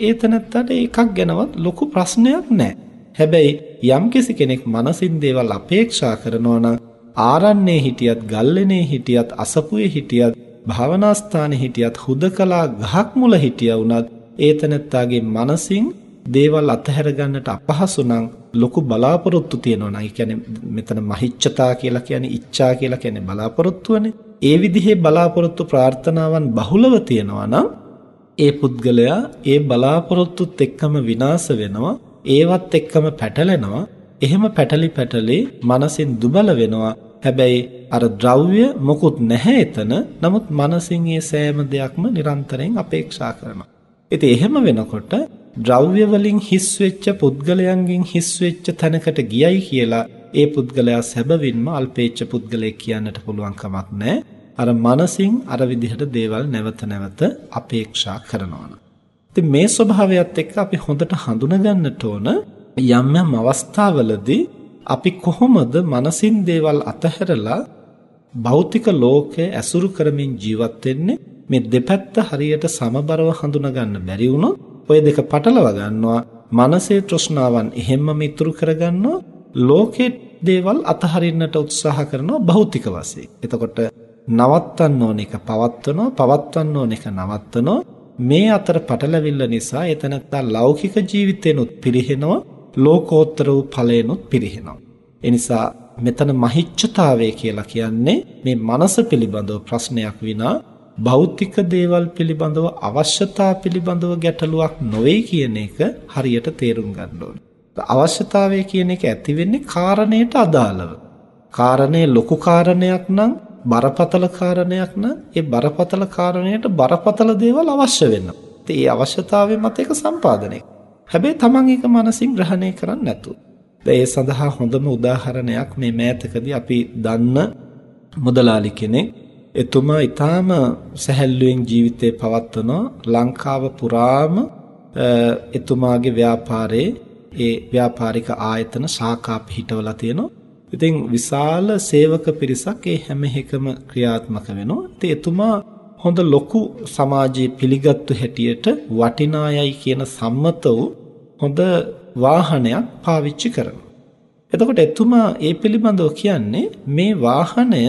ඒතනත්තට එකක් ගැනවත් ලොකු ප්‍රශ්නයක් නැහැ. හැබැයි යම්කිසි කෙනෙක් මනසින් දේවල් අපේක්ෂා කරනවා නම් ආරණ්‍යයේ හිටියත් ගල්ලෙනේ හිටියත් අසපුවේ හිටියත් භාවනා ස්ථානයේ හිටියත් හුදකලා ගහක් මුල හිටියා වුණත් ඒතනත්තාගේ මනසින් දේවල් අතහැර ගන්නට අපහසු නම් ලොකු බලාපොරොත්තු තියෙනවා නම් ඒ කියන්නේ මෙතන මහිච්ඡතා කියලා කියන්නේ ඉච්ඡා කියලා කියන්නේ බලාපොරොත්තුවනේ. ඒ විදිහේ බලාපොරොත්තු ප්‍රාර්ථනාවන් බහුලව තියෙනවා නම් ඒ පුද්ගලයා ඒ බලාපොරොත්තුත් එක්කම විනාශ වෙනවා. ඒවත් එක්කම පැටලෙනවා. එහෙම පැටලි පැටලි මනසින් දුබල වෙනවා. හැබැයි අර ද්‍රව්‍ය මොකුත් නැහැ එතන. නමුත් මනසින් ඒ සෑම දෙයක්ම නිරන්තරයෙන් අපේක්ෂා කරනවා. ඉතින් එහෙම වෙනකොට ද්‍රව්‍ය වලින් හිස් වෙච්ච පුද්ගලයන්ගෙන් හිස් වෙච්ච තැනකට ගියයි කියලා ඒ පුද්ගලයා සැබවින්ම අල්පේච්ඡ පුද්ගලයෙක් කියන්නට පුළුවන් කමක් නැහැ. අර මනසින් අර විදිහට දේවල් නැවත නැවත අපේක්ෂා කරනවා. ඉතින් මේ ස්වභාවයත් එක්ක අපි හොඳට හඳුනගන්නට ඕන යම් යම් අවස්ථාවලදී අපි කොහොමද මනසින් දේවල් අතහැරලා භෞතික ලෝකය ඇසුරු කරමින් ජීවත් වෙන්නේ මේ දෙපැත්ත හරියට සමබරව හඳුනා ගන්න බැරි වුණොත් ඔය දෙක පටලව ගන්නවා මනසේ තෘෂ්ණාවන් එහෙම්ම ඉතුරු කරගන්නවා ලෝකේ දේවල් අතහරින්නට උත්සාහ කරනවා භෞතික වශයෙන්. එතකොට නවත්තන්න ඕන එක පවත්වනවා පවත්වන්න ඕන එක නවත්තනවා මේ අතර පටලැවිල්ල නිසා එතනත්තා ලෞකික ජීවිතේනොත් පිරිහෙනවා ලෝකෝත්තර වූ ඵලේනොත් පිරිහෙනවා. ඒ නිසා මෙතන මහිච්ඡතාවය කියලා කියන්නේ මේ මනස පිළිබඳව ප්‍රශ්නයක් විනා භෞතික දේවල් පිළිබඳව අවශ්‍යතා පිළිබඳව ගැටලුවක් නොවේ කියන එක හරියට තේරුම් ගන්න ඕනේ. අවශ්‍යතාවය කියන එක ඇති වෙන්නේ කාරණයට අදාළව. කාරණේ ලොකු කාරණයක් නම් බරපතල කාරණයක් නම් ඒ බරපතල කාරණයට බරපතල දේවල් අවශ්‍ය වෙනවා. ඉතින් ඒ අවශ්‍යතාවය මත ඒක සම්පාදනය. හැබැයි Taman ඒක මනසින් ග්‍රහණය කරන්නේ නැතුව. ඒ සඳහා හොඳම උදාහරණයක් මේ මෑතකදී අපි දන්න මුදලාලි කෙනෙක් එතුමා ඊටාම සැහැල්ලුවෙන් ජීවිතේ පවත්වන ලංකාව පුරාම එතුමාගේ ව්‍යාපාරේ ඒ ව්‍යාපාරික ආයතන ශාඛා පිහිටවලා තියෙනවා. ඉතින් විශාල සේවක පිරිසක් ඒ හැම එකම ක්‍රියාත්මක වෙනවා. ඉතින් එතුමා හොඳ ලොකු සමාජයේ පිළිගත්තු හැටියට වටිනායයි කියන සම්මත වූ හොඳ වාහනයක් පාවිච්චි කරනවා. එතකොට එතුමා ඒ පිළිබඳව කියන්නේ මේ වාහනය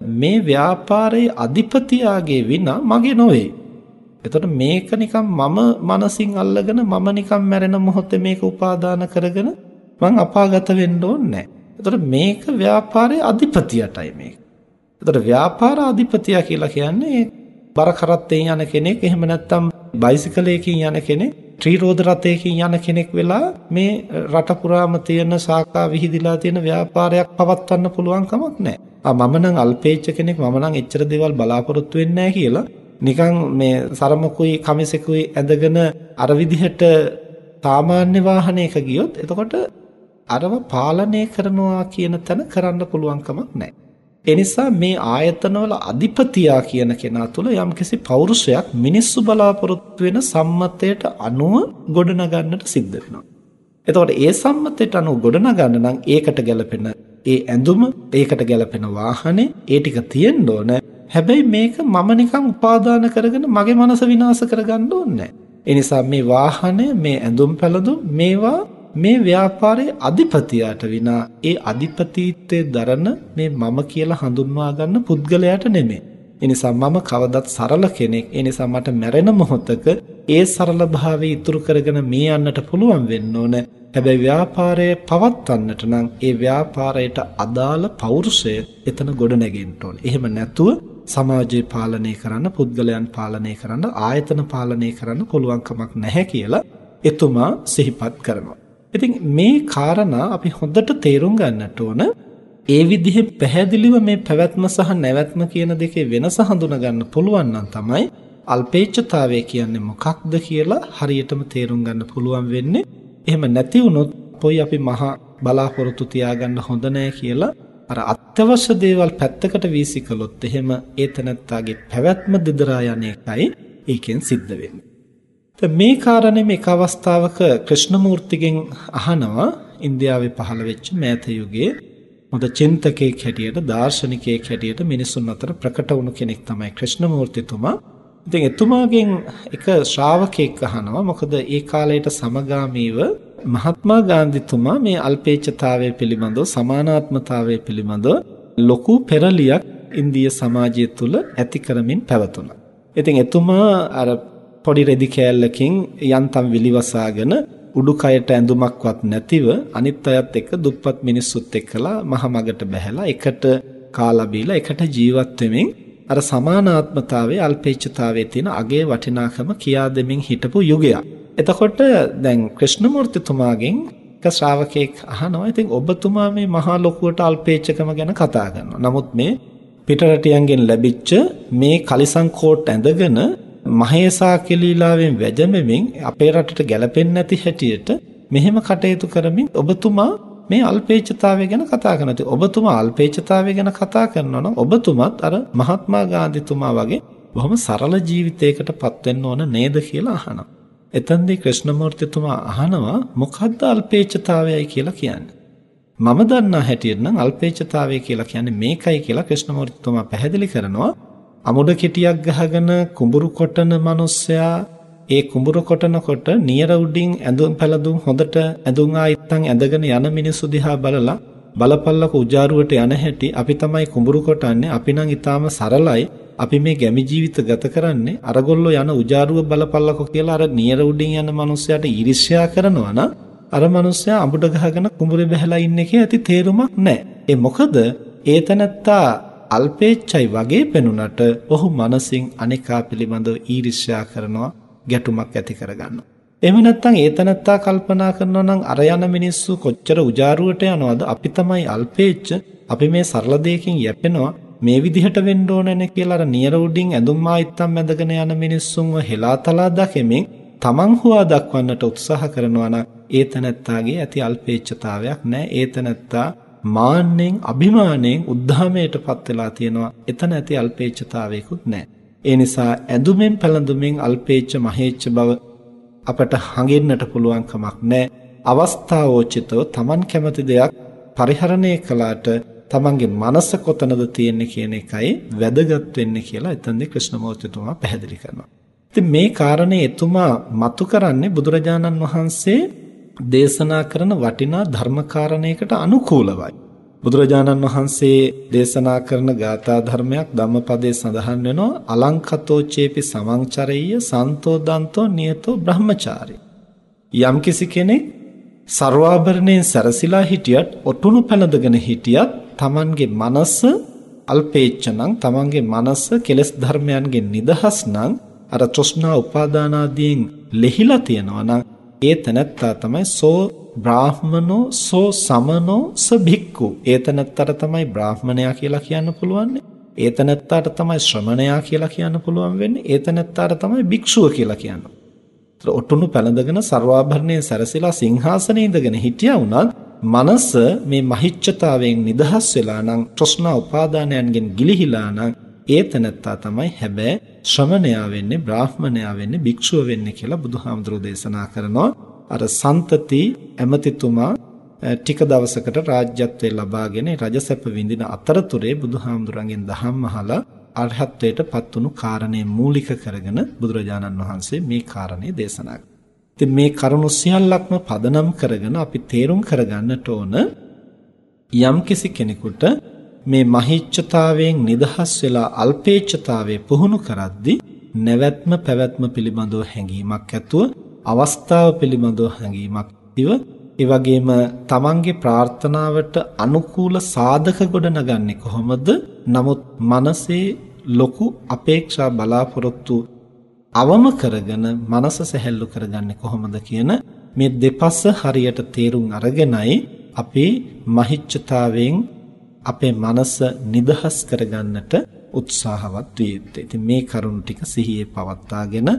මේ ව්‍යාපාරයේ අධිපතියාගේ විනා මගේ නොවේ. එතකොට මේක නිකන් මම මනසින් අල්ලගෙන මම නිකන් මැරෙන මොහොතේ මේක උපාදාන කරගෙන මං අපාගත වෙන්න ඕනේ නැහැ. එතකොට මේක ව්‍යාපාරයේ අධිපතියටයි මේක. එතකොට ව්‍යාපාර අධිපතියා කියලා කියන්නේ බර කරත්තෙන් යන කෙනෙක් එහෙම නැත්නම් බයිසිකලයකින් යන කෙනෙක් ත්‍රිරෝද රථයකින් යන කෙනෙක් වෙලා මේ රට පුරාම තියෙන ශාඛා විහිදිලා තියෙන ව්‍යාපාරයක් පවත්වන්න පුළුවන් කමක් නැහැ. ආ මම නම් අල්පේච්ච කෙනෙක් මම නම් එච්චර දේවල් බලාපොරොත්තු වෙන්නේ කියලා නිකන් මේ සරමකුයි කමිසෙකුයි ඇඳගෙන අර විදිහට සාමාන්‍ය වාහනයක ගියොත් එතකොට අරව පාලනය කරනවා කියන තැන කරන්න පුළුවන් කමක් නැහැ. ඒ නිසා මේ ආයතනවල අධිපතියා කියන කෙනා තුළ යම්කිසි පෞරුෂයක් මිනිස්සු බලාපොරොත්තු වෙන සම්මතයට අනුව ගොඩනගන්නට සිද්ධ වෙනවා. එතකොට ඒ සම්මතයට අනුව ගොඩනගන්න නම් ඒකට ගැලපෙන ඒ ඇඳුම, ඒකට ගැලපෙන වාහනේ, ඒ ටික තියෙන්න ඕන. හැබැයි මේක මම නිකන් උපාදාන කරගෙන මගේ මනස විනාශ කරගන්න ඕනේ නැහැ. ඒ නිසා මේ වාහනය, මේ ඇඳුම් පැළඳුම් මේවා මේ ව්‍යාපාරයේ අධිපතියාට විනා ඒ අධිපතිත්වයේ දරන මේ මම කියලා හඳුන්වා ගන්න පුද්ගලයාට නෙමෙයි. ඒ නිසා මම කවදත් සරල කෙනෙක්. ඒ නිසා මට මැරෙන මොහොතක ඒ සරල භාවය ඉතුරු කරගෙන මේ යන්නට පුළුවන් වෙන්න ඕන. හැබැයි ව්‍යාපාරය පවත්වන්නට නම් ඒ ව්‍යාපාරයට අදාළ පෞරුෂය එතන ගොඩ නැගෙන්න ඕන. එහෙම නැතුව සමාජය පාලනය කරන්න, පුද්ගලයන් පාලනය කරන්න, ආයතන පාලනය කරන්න පුළුවන් කමක් නැහැ කියලා එතුමා සිහිපත් කරනවා. ඉතින් මේ කාරණා අපි හොඳට තේරුම් ගන්නට ඕන. ඒ විදිහේ පැහැදිලිව මේ පැවැත්ම සහ නැවැත්ම කියන දෙකේ වෙනස හඳුනා ගන්න පුළුවන් නම් තමයි අල්පේච්ඡතාවය කියන්නේ මොකක්ද කියලා හරියටම තේරුම් ගන්න පුළුවන් වෙන්නේ. එහෙම නැති වුණොත් පොයි අපි මහා බලාපොරොත්තු තියාගන්න හොඳ නැහැ කියලා අර අත්‍යවශ්‍ය දේවල් පැත්තකට වීසි කළොත් එහෙම ඒතනත්තාගේ පැවැත්ම දෙදරා යන එකයි ඒකෙන් සිද්ධ වෙන්නේ. මේ කාරණේ මේක අවස්ථාවක ක්‍රිෂ්ණමූර්තිගෙන් අහනවා ඉන්දියාවේ පහළ වෙච්ච මෑත යුගයේ හොඳ චින්තකයෙක් හැටියට දාර්ශනිකයෙක් හැටියට මිනිසුන් අතර ප්‍රකට වුණු කෙනෙක් තමයි ක්‍රිෂ්ණමූර්තිතුමා. ඉතින් එතුමාගෙන් එක ශ්‍රාවකෙක් අහනවා මොකද ඒ කාලයට සමගාමීව මහත්මා ගාන්ධිතුමා මේ අල්පේච්ඡතාවය පිළිබඳව සමානාත්මතාවය පිළිබඳව ලොකු පෙරලියක් ඉන්දිය සමාජය තුළ ඇති කරමින් පැවතුණා. ඉතින් එතුමා අර පොඩි රෙදි කෑල්ලකින් යන්තම් විලිවසාගෙන උඩුකයට ඇඳුමක්වත් නැතිව අනිත් අයත් එක්ක දුප්පත් මිනිස්සුත් එක්කලා මහමගට බැහැලා එකට කාලා බීලා එකට ජීවත් වෙමින් අර සමානාත්මතාවයේ අල්පේච්ඡතාවයේ තියෙන අගේ වටිනාකම කියා දෙමින් හිටපු යුගයක්. එතකොට දැන් ක්‍රිෂ්ණමූර්තිතුමාගෙන් එක ශ්‍රාවකෙක් අහනවා ඉතින් ඔබතුමා මේ මහා ලොකුවට අල්පේච්ඡකම ගැන කතා කරනවා. නමුත් මේ පිටරටියන්ගෙන් ලැබිච්ච මේ කලිසම් කෝට් ඇඳගෙන මහේසා කෙලීලාවෙන් වැජඹෙමින් අපේ රටට ගැලපෙන්නේ නැති හැටියට මෙහෙම කටයුතු කරමින් ඔබතුමා මේ අල්පේච්ඡතාවය ගැන කතා කරනවා. ඉතින් ඔබතුමා අල්පේච්ඡතාවය ගැන කතා කරනවා නම් ඔබතුමත් අර මහත්මා ගාන්ධිතුමා වගේ බොහොම සරල ජීවිතයකටපත් වෙන්න ඕන නේද කියලා අහනවා. එතෙන්දී ක්‍රිෂ්ණමූර්තිතුමා අහනවා මොකද්ද අල්පේච්ඡතාවයයි කියලා කියන්නේ. මම දන්නා හැටියට නම් අල්පේච්ඡතාවය කියලා කියන්නේ මේකයි කියලා ක්‍රිෂ්ණමූර්තිතුමා පැහැදිලි කරනවා. අමුඩ කෙටියක් ගහගෙන කුඹුරු කොටන මිනිස්සයා ඒ කුඹුරු කොටනකොට නියර උඩින් ඇඳුම් පැළඳුම් හොඳට ඇඳුම් ආයිත්තන් ඇඳගෙන යන මිනිස්සු දිහා බලලා බලපල්ලක උජාරුවට යන හැටි අපි තමයි කුඹුරු කොටන්නේ. අපි නම් ඊටාම සරලයි. අපි මේ ගැමි ජීවිත ගත කරන්නේ අරගොල්ලෝ යන උජාරුව බලපල්ලක කියලා අර නියර උඩින් යන මිනිස්සයාට ඊර්ෂ්‍යා කරනවා නම් අර මිනිස්සයා අඹුඩ ගහගෙන කුඹුරේ බැහැලා ඉන්න එකේ ඇති තේරුමක් නැහැ. ඒ මොකද? ඒතනත්තා අල්පේච්ඡයි වගේ පෙනුනට ඔහු මනසින් අනිකා පිළිබඳව ඊර්ෂ්‍යා කරනවා ගැටුමක් ඇති කරගන්නවා. එහෙම නැත්නම් ඒතනත්තා කල්පනා කරනවා නම් අර යන මිනිස්සු කොච්චර උජාරුවට යනවද? අපි තමයි අල්පේච්ඡ. අපි මේ සරල දෙයකින් යැපෙනවා. මේ විදිහට වෙන්න ඕනනේ කියලා අර නියර උඩින් ඇඳුම් ආයිත්තම් මැදගෙන යන මිනිස්සුන්ව හෙලාතලා දකිමින් තමන් හුවා දක්වන්නට උත්සාහ කරනවා නම් ඒතනත්තාගේ ඇති අල්පේච්ඡතාවයක් නැහැ ඒතනත්තා මාන්නෙන් අභිමාණයෙන් උද්ධාමයටපත් වෙලා තියෙනවා එතන ඇති අල්පේච්ඡතාවයකුත් නැහැ ඒ නිසා ඇඳුමෙන් පැළඳුමින් අල්පේච්ඡ මහේච්ඡ බව අපට හඟෙන්නට පුළුවන් කමක් නැහැ. අවස්ථාවෝචිතව Taman කැමති දෙයක් පරිහරණය කළාට Tamanගේ මනස කොතනද තියෙන්නේ කියන එකයි වැදගත් වෙන්නේ කියලා එතනදී ක්‍රිෂ්ණමූර්තිතුමා පැහැදිලි කරනවා. ඉතින් මේ කාරණේ එතුමා මතු කරන්නේ බුදුරජාණන් වහන්සේ දේශනා කරන වටිනා ධර්මකාරණයකට අනුකූලවයි. බුදුරජාණන් වහන්සේ දේශනා කරන ගාථා ධර්මයක් ධම්මපදයේ සඳහන් වෙනවා අලංකතෝ චේපි සමංචරෙය්‍ය සන්තෝ දන්තෝ නියතෝ බ්‍රහ්මචාරී යම්කිසි කෙනෙක් ਸਰවාභරණයෙන් සැරසිලා හිටියත් ඔටුනු පැනදගෙන හිටියත් Tamanගේ මනස අල්පේච්ඡනම් Tamanගේ මනස කෙලස් ධර්මයන්ගෙන් නිදහස් නම් අර තෘෂ්ණා උපාදානාදීන් ලෙහිලා තියෙනවා නම් ඒ තැනැත්තා තමයි සෝ බ්‍රාහ්මනෝ සෝ සමනෝ ස භික්ඛු. ඒතනත්තර තමයි බ්‍රාහ්මණයා කියලා කියන්න පුළුවන්නේ. ඒතනත්තාට තමයි ශ්‍රමණයා කියලා කියන්න පුළුවන් වෙන්නේ. ඒතනත්තාට තමයි භික්ෂුව කියලා කියන්න. ඒතර ඔටුනු පැලඳගෙන ਸਰවාභරණයෙන් සැරසීලා සිංහාසනේ ඉඳගෙන හිටියා වුණත් මනස මේ මහිච්ඡතාවයෙන් නිදහස් වෙලා නම් තෘෂ්ණා උපාදානයන්ගෙන් ගිලිහිලා නම් ඒතනත්තා තමයි හැබැයි ශ්‍රමණයා වෙන්නේ බ්‍රාහ්මණයා වෙන්නේ භික්ෂුව වෙන්නේ කියලා බුදුහාමුදුරෝ දේශනා කරනවා. අර සන්තති ඇමතිතුමා ටික දවසකට රාජ්‍යත්වයේ ලබාගෙන රජසැප විඳින අතරතුරේ බුදුහාමුදුරන්ගෙන් දහම් අහලා අරහත්ත්වයට පත්වුණු කාරණේ මූලික කරගෙන බුදුරජාණන් වහන්සේ මේ කාරණේ දේශනා ඉතින් මේ කරුණු සියල්ලක්ම පදනම් කරගෙන අපි තේරුම් කරගන්නට ඕන යම්කිසි කෙනෙකුට මේ මහිච්ඡතාවයෙන් නිදහස් වෙලා අල්පේච්ඡතාවයේ පුහුණු කරද්දී නැවැත්ම පැවැත්ම පිළිබඳව හැඟීමක් ඇතුව අවස්ථාව පිළිබඳව හැඟීමක් ඉව ඒ වගේම තමන්ගේ ප්‍රාර්ථනාවට අනුකූල සාධක ගොඩනගන්නේ කොහොමද? නමුත් මනසේ ලොකු අපේක්ෂා බලාපොරොත්තු අවම කරගෙන මනස සැහැල්ලු කරගන්නේ කොහොමද කියන මේ දෙපස හරියට තේරුම් අරගෙනයි අපේ මහිච්ඡතාවයෙන් අපේ මනස නිදහස් කරගන්නට උත්සාහවත් විය යුත්තේ. ඉතින් මේ කරුණු ටික සිහියේ පවත්වාගෙන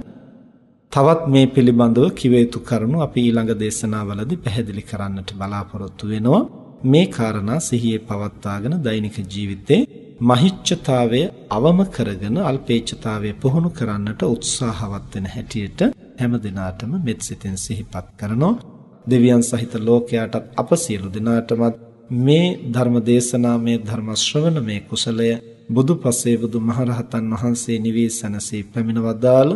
තවත් මේ පිළිබඳව කිව යුතු කරුණු අපි ඊළඟ දේශනාවලදී පැහැදිලි කරන්නට බලාපොරොත්තු වෙනවා. මේ කාරණා සිහියේ පවත්වාගෙන දෛනික ජීවිතේ මහිච්ඡතාවය අවම කරගෙන අල්පේච්ඡතාවය පුහුණු කරන්නට උත්සාහවත් වෙන හැටියට හැම දිනාටම මෙත් සිතින් සිහිපත් කරනවා. දෙවියන් සහිත ලෝකයාටත් අප සියලු දිනාටමත් මේ ධර්ම දේශනා මේ ධර්ම ශ්‍රවණ මේ කුසලය බුදුපසේ බුදු මහරහතන් වහන්සේ නිවී සැනසී පැමිණ වදාළ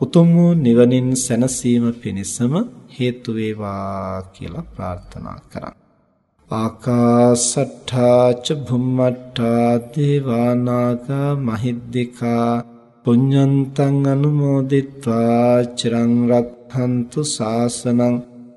උතුම් වූ නිවනින් සැනසීම පිණිසම හේතු වේවා කියලා ප්‍රාර්ථනා කරා. ආකාසට්ඨා ච භුම්මට්ඨා දේවානාග මහිද්దికා පුඤ්ඤන්තං අනුමෝදිත්වා චිරං රක්ඛන්තු ශාසනං